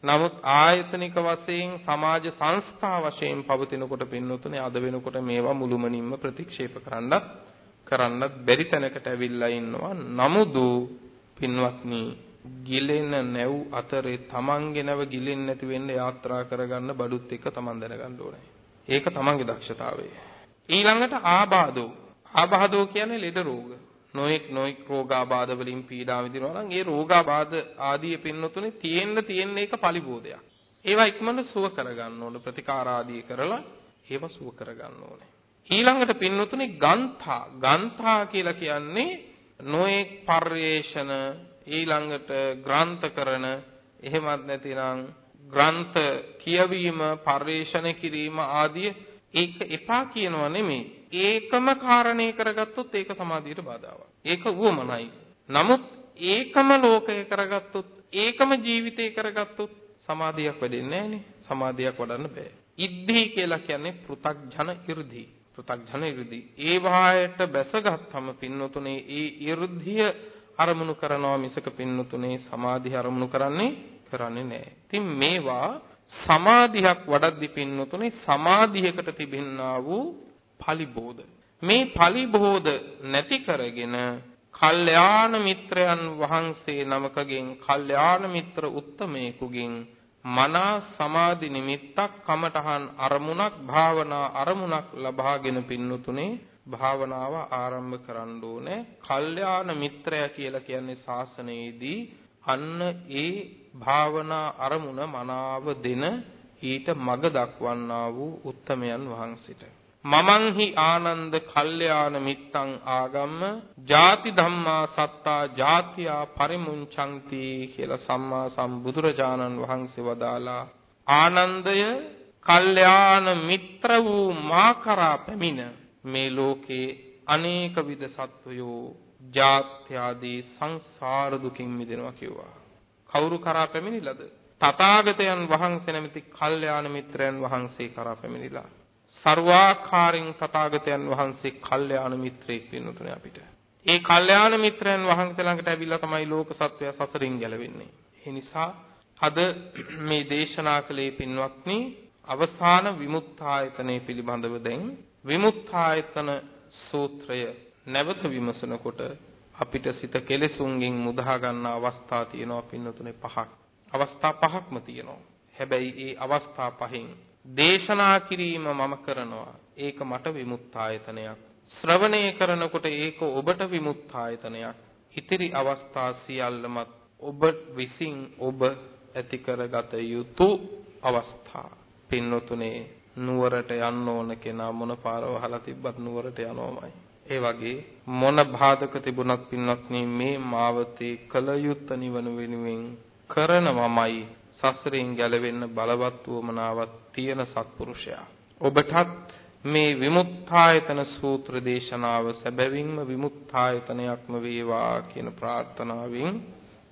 නමුත් ආයතනික වශයෙන් සමාජ සංස්ථා වශයෙන් පවතිනකොට පින්නතුනේ අද වෙනකොට මේවා මුළුමනින්ම ප්‍රතික්ෂේප කරන්නත් කරන්නත් බැරි තැනකට ඇවිල්ලා ඉන්නවා. නමුදු පින්වත්නි ගිලෙන නැව් අතරේ තමන්ගේ නැව ගිලෙන්නේ නැති වෙන්න යාත්‍රා කරගන්න බඩුත් එක්ක තමන් දැනගන්න ඕනේ. ඒක තමන්ගේ දක්ෂතාවය. ඊළඟට ආබාධෝ. ආබාධෝ කියන්නේ ලෙඩ රෝග. නොඑක් නොඑක් රෝගාබාධ වලින් පීඩා විඳිනවා නම් ඒ රෝගාබාධ ආදී පින්නතුනේ තියෙන්න තියෙන එක පලිබෝධයක්. ඒවා ඉක්මනට සුව කරගන්න ඕන ප්‍රතිකාර ආදී කරලා ඒවා සුව කරගන්න ඕනේ. ඊළඟට පින්නතුනේ ගන්ථා ගන්ථා කියලා කියන්නේ නොඑක් පර්යේෂණ ඊළඟට ග්‍රන්ථ කරන එහෙමත් නැතිනම් ග්‍රන්ථ කියවීම පර්යේෂණ කිරීම ආදී ඒක එපා කියනවා නෙමෙයි. ඒකම කාරණේ කරගත්තොත් ඒක සමාධියට බාධාවක්. ඒක උවමනයි. නමුත් ඒකම ලෝකය කරගත්තොත් ඒකම ජීවිතේ කරගත්තොත් සමාධියක් වැඩෙන්නේ නැහනේ. සමාධියක් වඩන්න බෑ. ඉද්ධි කියලා කියන්නේ පෘ탁ජන 이르දි. පෘ탁ජන 이르දි. ඒ වායට බැසගත්ම පින්නතුනේ ඒ 이르දිය අරමුණු කරනවා මිසක පින්නතුනේ සමාධි අරමුණු කරන්නේ කරන්නේ නැහැ. ඉතින් මේවා සමාධියක් වඩද්දි පින්නතුනේ සමාධියකට තිබෙන්නා වූ පලිබෝධ. මේ පලිබෝධ නැති කරගෙන කල්යාණ මිත්‍රයන් වහන්සේ නමකගෙන් කල්යාණ මිත්‍ර උත්තමයෙකුගෙන් මනා සමාධි නිමිත්තක් කමඨහන් අරමුණක් භාවනා අරමුණක් ලබාගෙන පින්නතුනේ භාවනාව ආරම්භ කරන්න ඕනේ. කල්යාණ මිත්‍රය කියලා කියන්නේ ශාසනයේදී අන්න ඒ භාවනා අරමුණ මනාව දෙන ඊට මඟ දක්වන්නා වූ උත්තමයන් වහන්සිට. මමංහි ආනන්ද කල්යාණ මිත්තං ආගම්ම ජාති ධම්මා සත්තා ජාතියා පරිමුංචಂತಿ කියලා සම්මා සම්බුදුරජාණන් වහන්සේ වදාලා ආනන්දය කල්යාණ මිත්‍ර වූ මා කරා පැමිණ මේ ලෝකේ අනේක විද සත්වයෝ ජාත්‍යාදී සංසාර දුකින් මිදෙනවා කිව්වා. කවුරු කරා පැමිණිලාද? තථාගතයන් වහන්සේ නැමැති කල්යාණ මිත්‍රයන් වහන්සේ කරා පැමිණිලා. සර්වාකාරින් තථාගතයන් වහන්සේ කල්යාණ මිත්‍රයෙක් වෙනුතුනේ අපිට. ඒ කල්යාණ මිත්‍රයන් වහන්සේ ළඟට ඇවිල්ලා තමයි ලෝක සත්වය සසරින් ගැලවෙන්නේ. ඒ නිසා අද මේ දේශනා කළේ පින්වත්නි අවසාන විමුක්තායතනය පිළිබඳව දැන් විමුක්තායතන සූත්‍රය නැවත විමසනකොට අපිට සිත කෙලෙසුන්ගෙන් මුදා ගන්න අවස්ථා තියෙනවා පින්නතුනේ පහක්. අවස්ථා පහක්ම තියෙනවා. හැබැයි ඒ අවස්ථා පහෙන් දේශනා කිරීම මම කරනවා. ඒක මට විමුක්තායතනයක්. ශ්‍රවණය කරනකොට ඒක ඔබට විමුක්තායතනයක්. ඉතිරි අවස්ථා සියල්ලමත් ඔබ විසින් ඔබ ඇති කරගත යුතු අවස්ථා. පින්නතුනේ නුවරට යන්න ඕන කෙනා මොන පාර වහලා තිබ්බත් නුවරට යනවාමයි. ඒ වගේ මොන බාධක තිබුණත් පින්වත්නි මේ මාවතේ කල යුත්ත නිවන වෙනුවෙන් කරනවමයි සසරින් ගැලවෙන්න බලවත් වමනාවක් තියෙන සත්පුරුෂයා. ඔබටත් මේ විමුක්තායතන සූත්‍ර දේශනාව සැබවින්ම විමුක්තායතනයක්ම වේවා කියන ප්‍රාර්ථනාවෙන්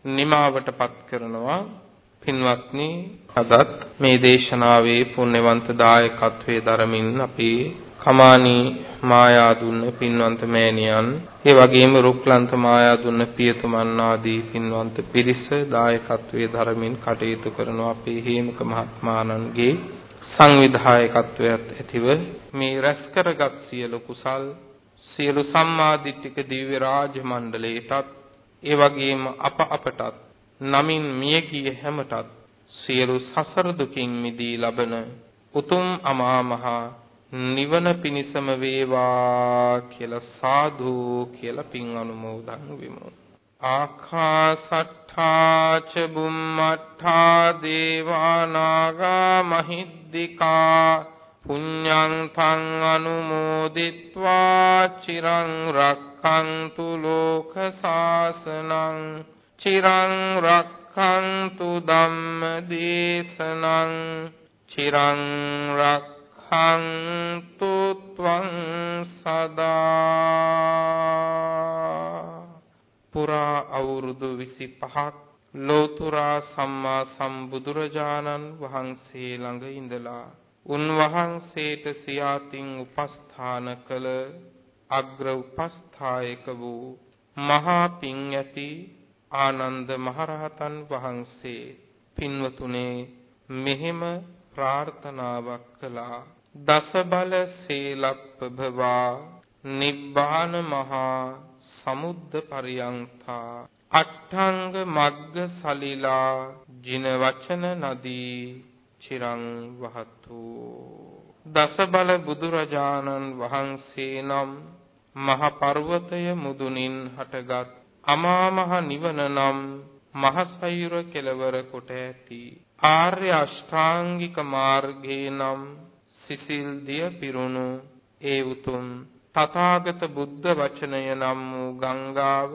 නිමාවටපත් කරනවා පින්වත්නි අදත් මේ දේශනාවේ පුණ්‍යවන්ත දායකත්වයේ දරමින් අපි කමානී මායාදුන්න පින්වන්ත මෑණියන් ඒ වගේම රුක්ලන්ත මායාදුන්න පියතුමන් ආදී පින්වන්ත පිරිස දායකත්වයේ දරමින් කටයුතු කරන අපේ හේමක මහත්මාණන්ගේ සංවිධායකත්වයට ඇතිව මේ රැස් කරගත් සියලු කුසල් සියලු සම්මාදිට්ඨික දිව්‍ය රාජ මණ්ඩලයටත් ඒ වගේම අප අපටත් නමින් මියගිය හැමටත් සියලු සසර දුකින් මිදී ලබන උතුම් අමා මහ නිවන පිණසම වේවා කියලා සාදු කියලා පින් අනුමෝදන් වෙමු. ආකාසට්ඨා ච බුම්මට්ඨා දේවා නාග මහිද්దికා පුඤ්ඤං තං අනුමෝදිත්වා චිරං රක්ඛන්තු ලෝක සාසනං චිරං රක්ඛන්තු ධම්ම දේශනං චිරං රක්ඛන්තු ත්වං සදා පුරා අවුරුදු 25ක් ලෝතුරා සම්මා සම්බුදුරජාණන් වහන්සේ ළඟ ඉඳලා උන්වහන්සේට සියාතින් උපස්ථාන කළ අග්‍ර උපස්ථායක වූ මහා පිං ඇති ආනන්ද මහරහතන් වහන්සේ පින්වතුනේ මෙහෙම ප්‍රාර්ථනාවක් කළා. දස බල සීලප්පභවා නිබ්බාන මහා සමුද්ද පරියන්තා අට්ඨංග මග්ග සලිලා ජින වචන නදී චිරං වහතු දස බල බුදුරජාණන් වහන්සේ නම් මහ පර්වතය මුදුනින් හටගත් අමා මහ නිවන නම් මහ සයුර කෙලවර කොට ඇති ආර්ය අෂ්ටාංගික මාර්ගේ නම් සිසිල් දිය පිරුණු. ඒ උතුම් තථාගත බුද්ධ වචනය නම් වූ ගංගාව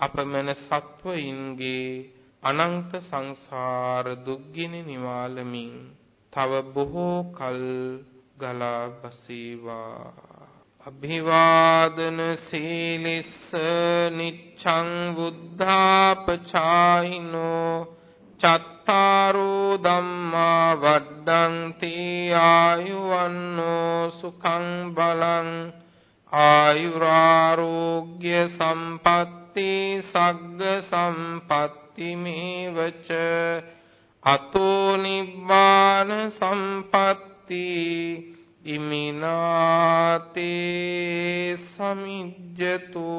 අපමණ සත්වයින්ගේ අනන්ත සංසාර දුක්ගිනි නිවාලමින් තව බොහෝ කල් ගලා බසීවා. අභිවාදන සීලිස්ස නිච්ඡං බුද්ධාපචායිනෝ චත්තාරෝ ධම්මා වඩ්ඩಂತಿ ආයුවන්නෝ සුඛං බලං ආයුරාෝග්‍ය සම්පatti සග්ග සම්පatti මේවච අතෝ නිබ්බාන සම්පatti ඉමිනාතේ සමිජ්ජතෝ